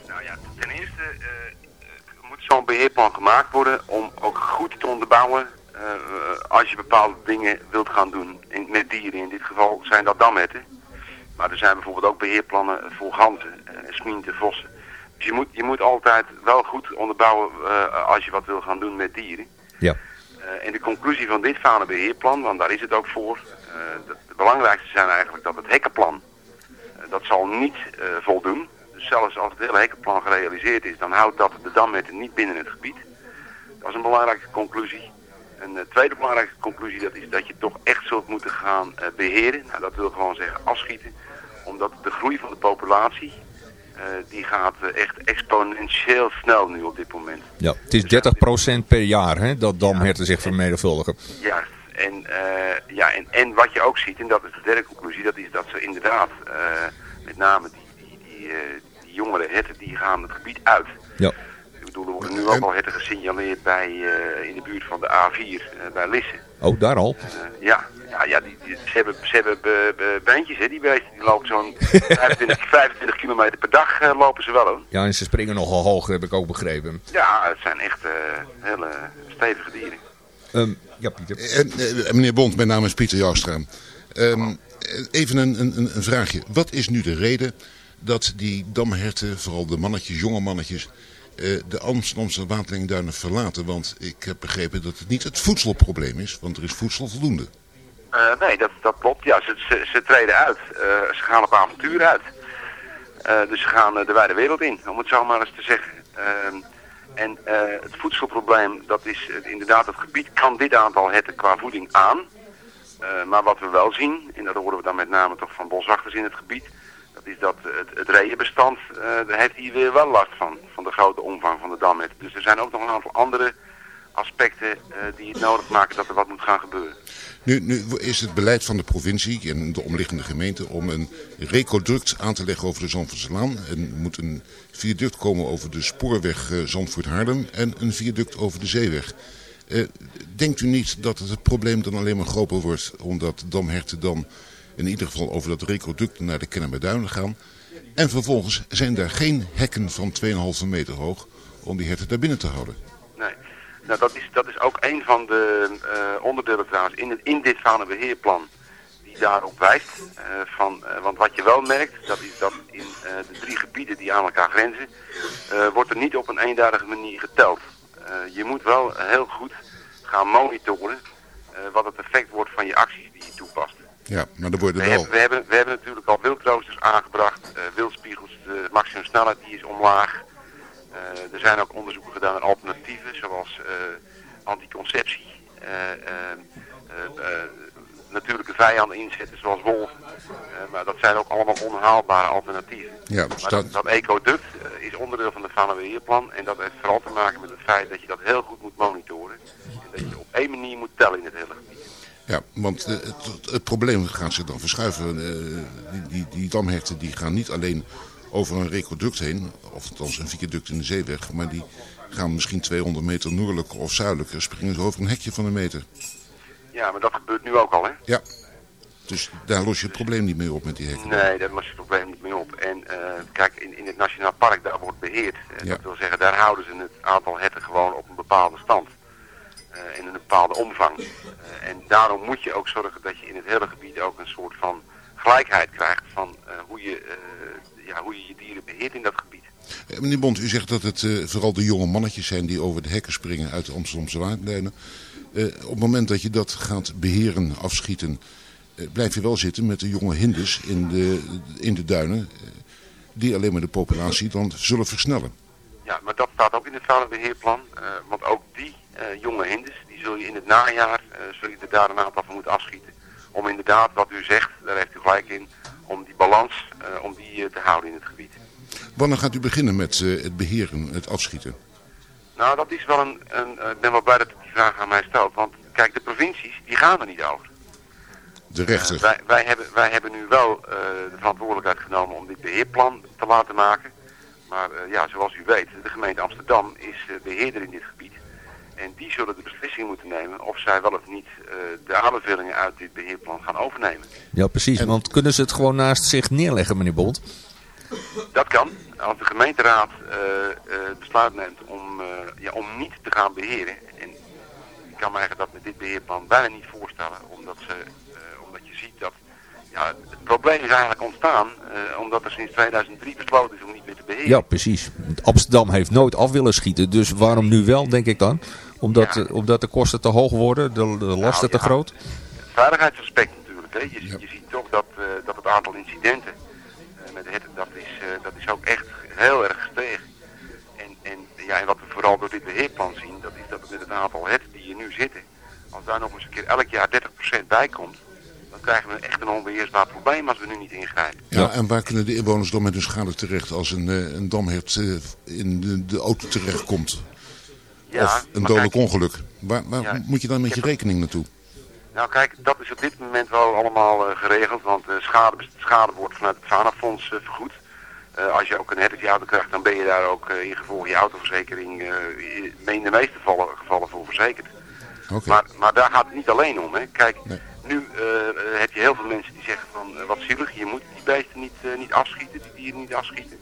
Nou ja, ten eerste moet zo'n beheerplan gemaakt worden om ook goed te onderbouwen als je bepaalde dingen wilt gaan doen met dieren. In dit geval zijn dat damherten. Maar er zijn bijvoorbeeld ook beheerplannen voor ganzen, uh, smienten, vossen. Dus je moet, je moet altijd wel goed onderbouwen eh, als je wat wil gaan doen met dieren. Ja. Eh, en de conclusie van dit faunenbeheerplan, want daar is het ook voor, eh, de, de belangrijkste zijn eigenlijk dat het hekkenplan, eh, dat zal niet eh, voldoen. Dus zelfs als het hele hekkenplan gerealiseerd is, dan houdt dat de dammetten niet binnen het gebied. Dat is een belangrijke conclusie. Een eh, tweede belangrijke conclusie dat is dat je toch echt zult moeten gaan eh, beheren. Nou, dat wil gewoon zeggen afschieten. Omdat de groei van de populatie, eh, die gaat echt exponentieel snel nu op dit moment. Ja, het is 30% per jaar hè, dat damherten zich vermenigvuldigen. Juist. En, ja, en, en wat je ook ziet, en dat is de derde conclusie, dat is dat ze inderdaad, met name die, die, die, die jongere herten, die gaan het gebied uit. Ja. Bedoel, er worden nu ook al herten gesignaleerd bij, eh, in de buurt van de A4, eh, bij Lisse. Ook daar al. Eh, ja, ja, ja die, die- ze hebben, ze hebben be- be- beentjes, hè, die beesten. Die lopen zo'n 25, 25 kilometer per dag eh, lopen ze wel, hoor. Ja, en ze springen nogal hoog, heb ik ook begrepen. Ja, het zijn echt eh, hele stevige dieren. Ehm, ja, Pieter. En, meneer Bond, mijn naam is Pieter Joustra. Ehm, even een, een, een- vraagje. Wat is nu de reden dat die damherten, vooral de mannetjes, jonge mannetjes, de Amsterdamse waterleidingduinen verlaten? Want ik heb begrepen dat het niet het voedselprobleem is, want er is voedsel voldoende. Eh, nee, dat, dat klopt. Ja, ze, ze, treden uit. Eh, ze gaan op avontuur uit. Eh, dus ze gaan eh, de wijde wereld in, om het zo maar eens te zeggen. Ehm, en eh, het voedselprobleem, dat is eh, inderdaad, het gebied kan dit aantal herten qua voeding aan. Eh, maar wat we wel zien, en dat horen we dan met name toch van boswachters in het gebied, is dat het, het reeënbestand, eh heeft hier weer wel last van, van de grote omvang van de dammet. Dus er zijn ook nog een aantal andere aspecten eh, die het nodig maken dat er wat moet gaan gebeuren. Nu, nu is het beleid van de provincie en de omliggende gemeente om een recoduct aan te leggen over de Zandvoortselaan. Er moet een viaduct komen over de spoorweg eh, Zandvoort-Haarlem en een viaduct over de zeeweg. Eh, denkt u niet dat het probleem dan alleen maar groter wordt omdat damherten dan in ieder geval over dat recoduct naar de Kennemerduinen gaan? En vervolgens zijn daar geen hekken van 2,5 meter hoog om die herten daar binnen te houden. Nee. Nou, dat is, dat is ook een van de eh, onderdelen trouwens in, in dit faunenbeheerplan die daarop wijst. Eh, van, eh, want wat je wel merkt, dat is dat in de drie gebieden die aan elkaar grenzen, wordt er niet op een eenduidige manier geteld. Je moet wel heel goed gaan monitoren wat het effect wordt van je acties die je toepast. Ja, maar worden We wel... hebben, we, hebben, we hebben natuurlijk al wildroosters aangebracht, eh, wildspiegels, de maximum snelheid die is omlaag. Eh, er zijn ook onderzoeken gedaan naar alternatieven, zoals eh, anticonceptie, eh, eh, eh, eh, natuurlijke vijanden inzetten, zoals. Eh, maar dat zijn ook allemaal onhaalbare alternatieven. Ja, Maar staat, dat, dat ecoduct is onderdeel van het faunenbeheerplan en dat heeft vooral te maken met het feit dat je dat heel goed moet monitoren. En dat je op één manier moet tellen in het hele gebied. Ja, want het, het probleem gaat zich dan verschuiven. Eh, die, die, die damherten die gaan niet alleen over een recoduct heen, of althans een viaduct in de zeeweg, maar die gaan misschien 200 meter noordelijker of zuidelijker, springen ze over een hekje van een meter. Ja, maar dat gebeurt nu ook al, hè? Ja, dus daar los je het probleem niet meer op met die hekken. Nee, daar was het probleem niet mee op. En eh, kijk, in, in het Nationaal Park, daar wordt beheerd. Eh, Ja. Dat wil zeggen, daar houden ze het aantal herten gewoon op een bepaalde stand in een bepaalde omvang. Eh, en daarom moet je ook zorgen dat je in het hele gebied ook een soort van gelijkheid krijgt van eh, hoe, je, eh, ja, hoe je je dieren beheert in dat gebied. Eh, Meneer Bond, u zegt dat het eh, vooral de jonge mannetjes zijn die over de hekken springen uit de Amsterdamse waardlijnen. Eh, op het moment dat je dat gaat beheren, afschieten, eh, blijf je wel zitten met de jonge hinders in de, in de duinen. eh, die alleen maar de populatie dan zullen versnellen. Ja, maar dat staat ook in het vuilenbeheerplan. eh, want ook die eh, jonge hinders, die zul je in het najaar, eh, zul je er daar een aantal van moeten afschieten. Om inderdaad, wat u zegt, daar heeft u gelijk in, om die balans, eh, om die eh, te houden in het gebied. Wanneer gaat u beginnen met eh, het beheren, het afschieten? Nou, dat is wel een, een eh, ik ben wel blij dat u die vraag aan mij stelt. Want kijk, de provincies, die gaan er niet over. De rechter. Eh, wij, wij, hebben, wij hebben nu wel eh, de verantwoordelijkheid genomen om dit beheerplan te laten maken. Maar eh, ja, zoals u weet, de gemeente Amsterdam is eh, beheerder in dit gebied. En die zullen de beslissing moeten nemen of zij wel of niet eh, de aanbevelingen uit dit beheerplan gaan overnemen. Ja, precies. Want kunnen ze het gewoon naast zich neerleggen, meneer Bond? Dat kan. Als de gemeenteraad eh, eh, besluit neemt om, eh, ja, om niet te gaan beheren. En ik kan me eigenlijk dat met dit beheerplan bijna niet voorstellen. Omdat, ze, eh, omdat je ziet dat ja, het probleem is eigenlijk ontstaan. eh, omdat er sinds 2003 besloten is om niet meer te beheren. Ja, precies. Amsterdam heeft nooit af willen schieten. Dus waarom nu wel, denk ik dan? Omdat, eh, omdat de kosten te hoog worden, de, de lasten te groot? Het veiligheidsaspect natuurlijk. Hè. Je, ziet- je ziet toch dat, eh, dat het aantal incidenten met herten, dat is, dat is ook echt heel erg gestegen. En, en, ja, en wat we vooral door dit beheerplan zien, dat is dat het met het aantal herten die hier nu zitten, als daar nog eens een keer elk jaar 30% bij komt, krijgen we echt een onbeheersbaar probleem als we nu niet ingrijpen. Ja, en waar kunnen de inwoners dan met hun schade terecht als een, eh, een damhert eh, in de, de auto terechtkomt? Ja, of een dodelijk kijk- ongeluk. Waar, waar Ja, moet je dan met je rekening naartoe? Nou kijk, dat is op dit moment wel allemaal eh, geregeld, want eh, schade, schade wordt vanuit het VANA-fonds eh, vergoed. Eh, als je ook een hert in je auto krijgt, dan ben je daar ook in gevolg je autoverzekering eh, in de meeste gevallen, gevallen voor verzekerd. Oké. Maar, maar daar gaat het niet alleen om. Hè. Kijk, nu eh, heb je heel veel mensen die zeggen van eh, wat zielig, je moet die beesten niet, eh, niet afschieten, die dieren niet afschieten.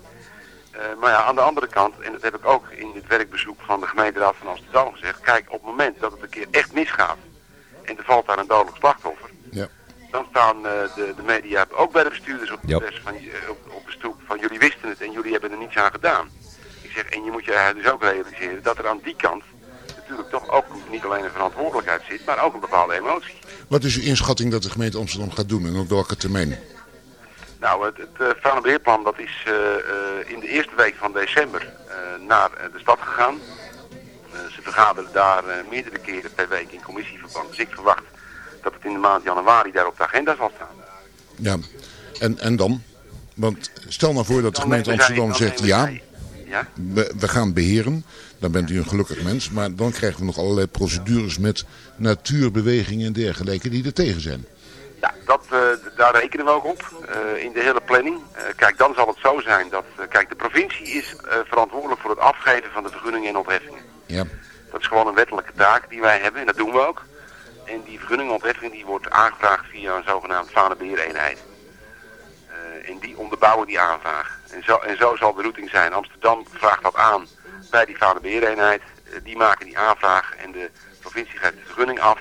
Maar ja, aan de andere kant, en dat heb ik ook in het werkbezoek van de gemeenteraad van Amsterdam gezegd, kijk, op het moment dat het een keer echt misgaat en er valt daar een dodelijk slachtoffer, Ja. dan staan de, de media ook bij de bestuurders op de, pers van, op, op de stoep van jullie wisten het en jullie hebben er niets aan gedaan. Ik zeg, en je moet je dus ook realiseren dat er aan die kant natuurlijk toch ook niet alleen een verantwoordelijkheid zit, maar ook een bepaalde emotie. Wat is uw inschatting dat de gemeente Amsterdam gaat doen en op welke termijn? Nou, het, het vuilenbeheerplan dat is eh, eh, in de eerste week van december eh, naar eh, de stad gegaan. Eh, ze vergaderen daar eh, meerdere keren per week in commissieverband. Dus ik verwacht dat het in de maand januari daar op de agenda zal staan. Ja, en, en dan? Want stel nou voor dat de gemeente Amsterdam zegt Ja? we, we gaan beheren. Dan bent u een gelukkig mens. Maar dan krijgen we nog allerlei procedures met natuurbewegingen en dergelijke die er tegen zijn. Ja, dat, eh, daar rekenen we ook op eh, in de hele planning. Eh, kijk, dan zal het zo zijn dat... kijk, de provincie is verantwoordelijk voor het afgeven van de vergunningen en ontheffingen. Ja. Dat is gewoon een wettelijke taak die wij hebben en dat doen we ook. En die vergunning en ontheffing die wordt aangevraagd via een zogenaamd vanebeheereenheid. Eh en die onderbouwen die aanvraag. En zo, en zo zal de routing zijn. Amsterdam vraagt dat aan bij die vanebeheereenheid. Eh, die maken die aanvraag en de provincie geeft de vergunning af.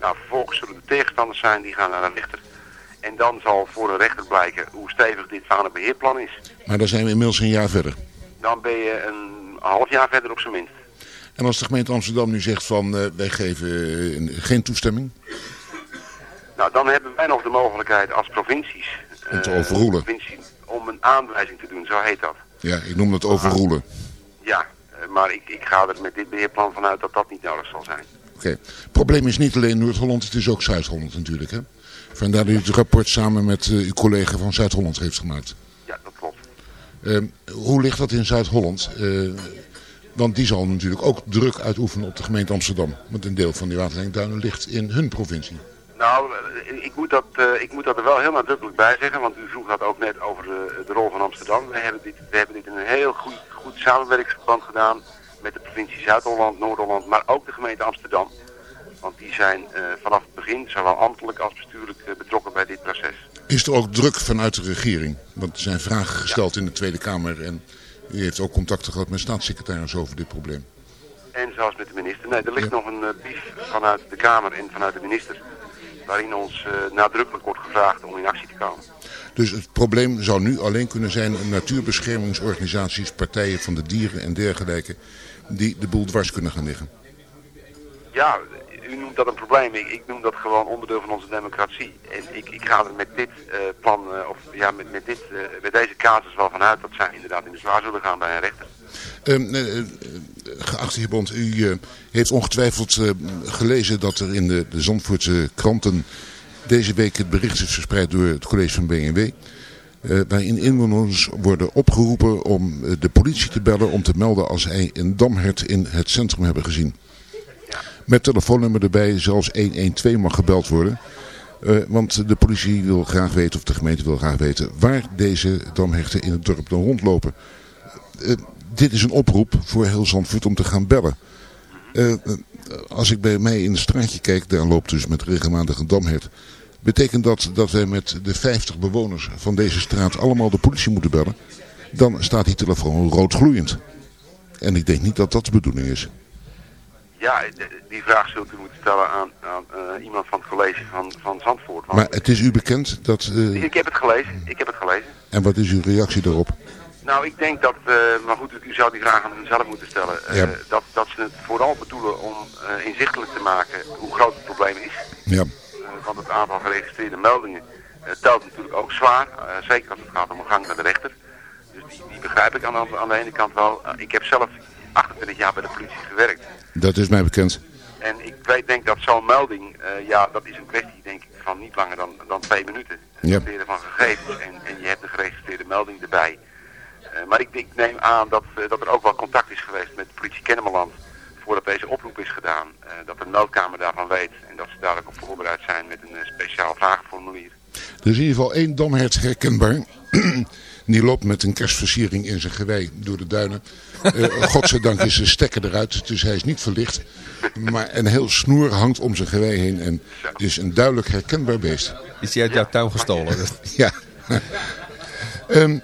Nou, vervolgens zullen de tegenstanders zijn, die gaan naar de rechter. En dan zal voor de rechter blijken hoe stevig dit vanebeheerplan is. Maar daar zijn we inmiddels een jaar verder. Dan ben je een half jaar verder op zijn minst. En als de gemeente Amsterdam nu zegt van eh, wij geven eh, geen toestemming. Nou, dan hebben wij nog de mogelijkheid als provincies... Om te overroelen. provincie, om een aanwijzing te doen, zo heet dat. Ja, ik noem dat overroelen. Ja, eh, maar ik, ik ga er met dit beheerplan vanuit dat dat niet nodig zal zijn. Oké. Het probleem is niet alleen Noord-Holland, het is ook Zuid-Holland natuurlijk. Hè? Vandaar dat u het rapport samen met eh, uw collega van Zuid-Holland heeft gemaakt. Ja, dat klopt. Ehm, hoe ligt dat in Zuid-Holland? Eh, want die zal natuurlijk ook druk uitoefenen op de gemeente Amsterdam. Want een deel van die waterlijnduinen ligt in hun provincie. Nou, ik moet, dat, ik moet dat er wel heel nadrukkelijk bij zeggen, want u vroeg dat ook net over de, de rol van Amsterdam. We hebben dit, we hebben dit in een heel goed, goed samenwerkingsverband gedaan met de provincie Zuid-Holland, Noord-Holland, maar ook de gemeente Amsterdam. Want die zijn eh, vanaf het begin, zowel ambtelijk als bestuurlijk, eh, betrokken bij dit proces. Is er ook druk vanuit de regering? Want er zijn vragen gesteld in de Tweede Kamer en u heeft ook contacten gehad met staatssecretaris over dit probleem. en zelfs met de minister. Nee, er ligt nog een eh, brief vanuit de Kamer en vanuit de minister waarin ons nadrukkelijk wordt gevraagd om in actie te komen. Dus het probleem zou nu alleen kunnen zijn natuurbeschermingsorganisaties, partijen van de dieren en dergelijke, die de boel dwars kunnen gaan liggen. Ja, u noemt dat een probleem. Ik, ik noem dat gewoon onderdeel van onze democratie. En ik, ik ga er met dit eh, plan, eh, of ja, met, met, dit, eh, met deze casus wel vanuit dat zij inderdaad in de zwaar zullen gaan bij een rechter. Eh, geachte heer Bond, u heeft ongetwijfeld gelezen dat er in de, de Zandvoortse kranten deze week het bericht is verspreid door het college van BNW. eh, waarin inwoners worden opgeroepen om eh, de politie te bellen om te melden als zij een damhert in het centrum hebben gezien. Met telefoonnummer erbij, zelfs 112 mag gebeld worden. Eh, want de politie wil graag weten, of de gemeente wil graag weten, waar deze damherten in het dorp dan rondlopen. Dit is een oproep voor heel Zandvoort om te gaan bellen. Als ik bij mij in het straatje kijk, daar loopt dus met regelmatig een damhert. Betekent dat dat wij met de 50 bewoners van deze straat allemaal de politie moeten bellen? Dan staat die telefoon rood gloeiend. En ik denk niet dat dat de bedoeling is. Ja, die vraag zult u moeten stellen aan, aan eh, iemand van het college van, van Zandvoort. Want Maar het is u bekend dat... eh, Ik heb het gelezen, ik heb het gelezen. en wat is uw reactie daarop? Nou, ik denk dat, eh, maar goed, u zou die vraag aan zelf moeten stellen. Ja. dat, dat ze het vooral bedoelen om inzichtelijk te maken hoe groot het probleem is. Ja. Want het aantal geregistreerde meldingen eh, telt natuurlijk ook zwaar. eh, zeker als het gaat om een gang naar de rechter. Dus die, die begrijp ik aan de, aan de ene kant wel. Eh, ik heb zelf 28 jaar bij de politie gewerkt. Dat is mij bekend. En ik weet, denk dat zo'n melding, ja, dat is een kwestie denk ik van niet langer dan, dan twee minuten. Het Ja. noteren van gegevens en, en je hebt een geregistreerde melding erbij. Maar ik, ik neem aan dat, dat er ook wel contact is geweest met de politie Kennemerland voordat deze oproep is gedaan. Eh, dat de meldkamer daarvan weet en dat ze ook op voorbereid zijn met een eh, speciaal vragenformulier. Er is in ieder geval één damhert herkenbaar. Die loopt met een kerstversiering in zijn gewei door de duinen. Eh godzijdank is de stekker eruit, dus hij is niet verlicht. Maar een heel snoer hangt om zijn gewei heen en is een duidelijk herkenbaar beest. Is die uit jouw tuin gestolen? Ja. Ehm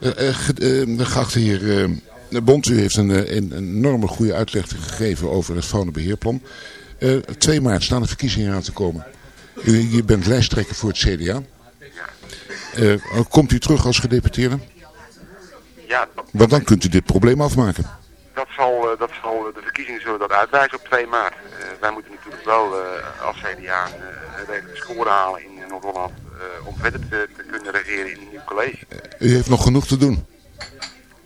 eh, eh, ge- eh, geachte heer eh, Bond, u heeft een, eh, een, enorme goede uitleg gegeven over het faunabeheerplan. Eh 2 maart staan de verkiezingen aan te komen. U, je bent lijsttrekker voor het CDA. Eh, komt u terug als gedeputeerde? Ja, dat, Want dan kunt u dit probleem afmaken. dat zal, eh, dat zal, de verkiezingen zullen dat uitwijzen op 2 maart. Eh, wij moeten natuurlijk wel eh, als CDA een, eh, redelijke score halen in eh, Noord-Holland eh, om verder te, te kunnen regeren in een nieuw college. U heeft nog genoeg te doen.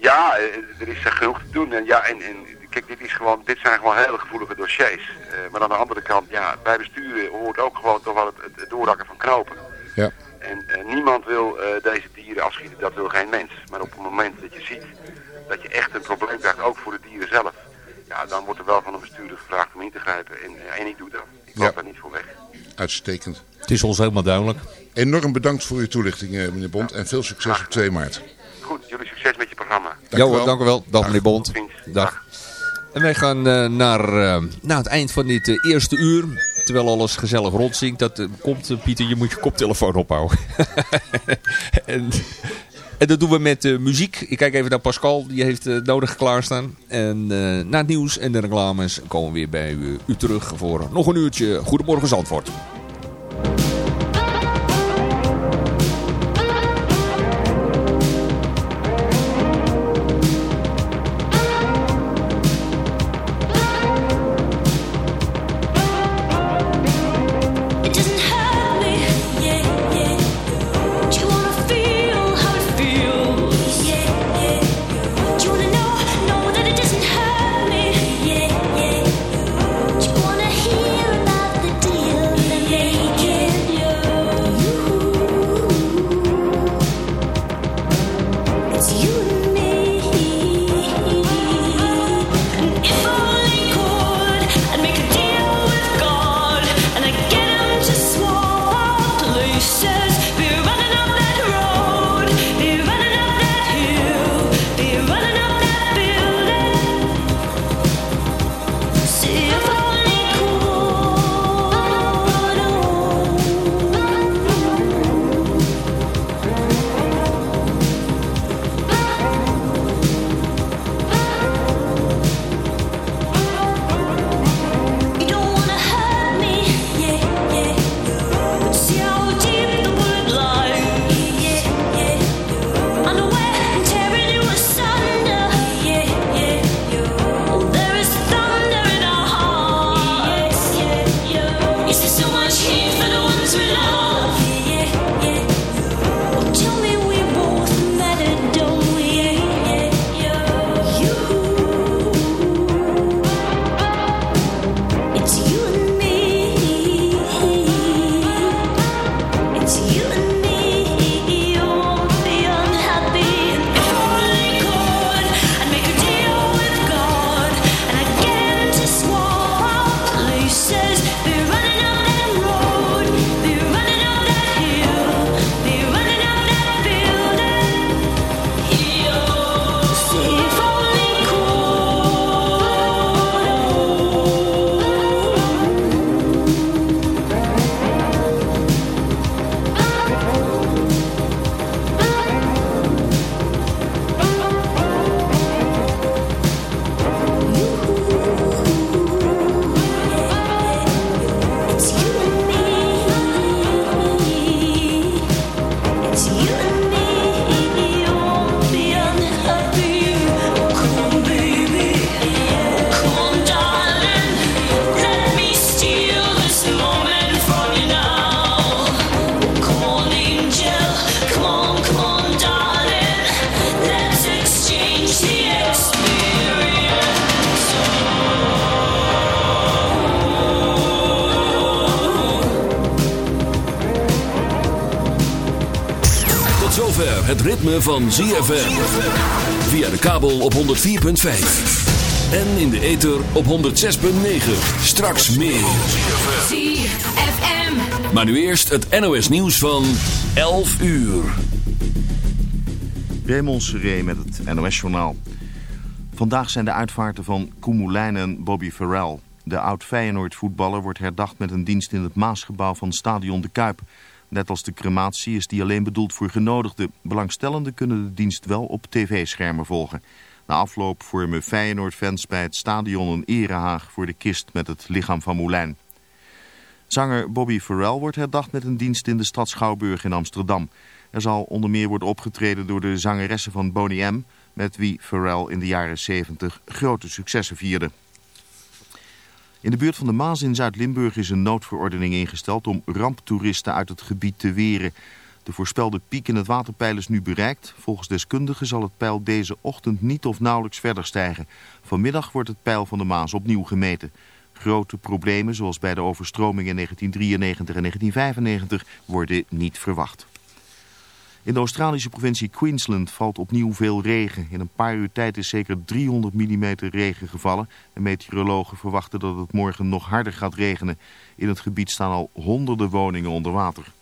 Ja, eh, er is genoeg te doen. En, ja, en, en kijk, dit, is gewoon, dit zijn gewoon hele gevoelige dossiers. Eh, maar aan de andere kant, ja, bij besturen hoort ook gewoon toch wel het, het, doorrakken van knopen. Ja. En eh, niemand wil eh, deze dieren afschieten, dat wil geen mens. Maar op het moment dat je ziet dat je echt een probleem krijgt, ook voor de dieren zelf, ja, dan wordt er wel van een bestuurder gevraagd om in te grijpen. En, en ik doe dat. Ik loop Ja. daar niet voor weg. Uitstekend. Het is ons helemaal duidelijk. Enorm bedankt voor uw toelichting, eh, meneer Bond. En veel succes op 2 maart. Goed, jullie succes met je programma. Ja hoor, dank u wel. Dag meneer Bond. Dag. En wij gaan eh, naar, eh, naar het eind van dit eh, eerste uur. Terwijl alles gezellig rondzinkt. Dat komt, Pieter, je moet je koptelefoon ophouden. en, en dat doen we met muziek. Ik kijk even naar Pascal. Die heeft het nodig klaarstaan. En eh, na het nieuws en de reclames komen we weer bij u, u terug voor nog een uurtje. Goedemorgen Zandvoort. should ritme van ZFM. Via de kabel op 104.5. En in de ether op 106.9. Straks meer. ZFM. Maar nu eerst het NOS nieuws van 11 uur. Raymond Seré met het NOS-journaal. Vandaag zijn de uitvaarten van Koemelijn en Bobby Farrell. De oud-Feyenoord-voetballer wordt herdacht met een dienst in het Maasgebouw van Stadion de Kuip. Net als de crematie is die alleen bedoeld voor genodigden. Belangstellenden kunnen de dienst wel op tv-schermen volgen. Na afloop vormen Feyenoord-fans bij het stadion een erehaag voor de kist met het lichaam van Moulijn. Zanger Bobby Farrell wordt herdacht met een dienst in de stad Schouwburg in Amsterdam. Er zal onder meer worden opgetreden door de zangeressen van Boney M... met wie Farrell in de jaren 70 grote successen vierde. In de buurt van de Maas in Zuid-Limburg is een noodverordening ingesteld om ramptoeristen uit het gebied te weren. De voorspelde piek in het waterpeil is nu bereikt. Volgens deskundigen zal het peil deze ochtend niet of nauwelijks verder stijgen. Vanmiddag wordt het peil van de Maas opnieuw gemeten. Grote problemen zoals bij de overstroming in 1993 en 1995 worden niet verwacht. In de Australische provincie Queensland valt opnieuw veel regen. In een paar uur tijd is zeker 300 mm regen gevallen. En meteorologen verwachten dat het morgen nog harder gaat regenen. In het gebied staan al honderden woningen onder water.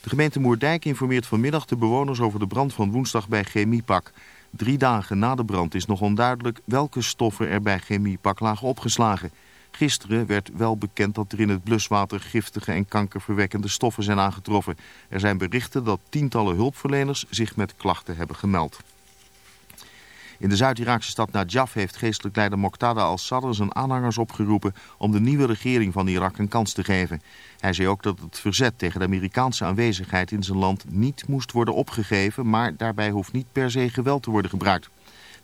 De gemeente Moerdijk informeert vanmiddag de bewoners over de brand van woensdag bij Chemiepak. Drie dagen na de brand is nog onduidelijk welke stoffen er bij Chemiepak lagen opgeslagen. Gisteren werd wel bekend dat er in het bluswater giftige en kankerverwekkende stoffen zijn aangetroffen. Er zijn berichten dat tientallen hulpverleners zich met klachten hebben gemeld. In de Zuid-Iraakse stad Najaf heeft geestelijk leider Moqtada al-Sadr zijn aanhangers opgeroepen om de nieuwe regering van Irak een kans te geven. Hij zei ook dat het verzet tegen de Amerikaanse aanwezigheid in zijn land niet moest worden opgegeven, maar daarbij hoeft niet per se geweld te worden gebruikt.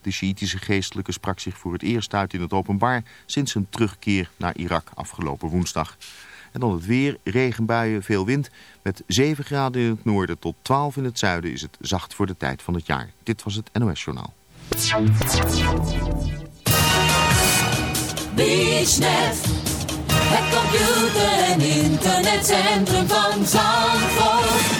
De Sjiitische geestelijke sprak zich voor het eerst uit in het openbaar sinds zijn terugkeer naar Irak afgelopen woensdag. En dan het weer, regenbuien, veel wind. Met 7 graden in het noorden tot 12 in het zuiden is het zacht voor de tijd van het jaar. Dit was het NOS Journaal. BeachNet, het computer- en internetcentrum van Zandvoort.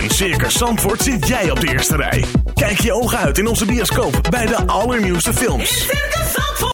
In Circus Zandvoort zit jij op de eerste rij. Kijk je ogen uit in onze bioscoop bij de allernieuwste films. In Circus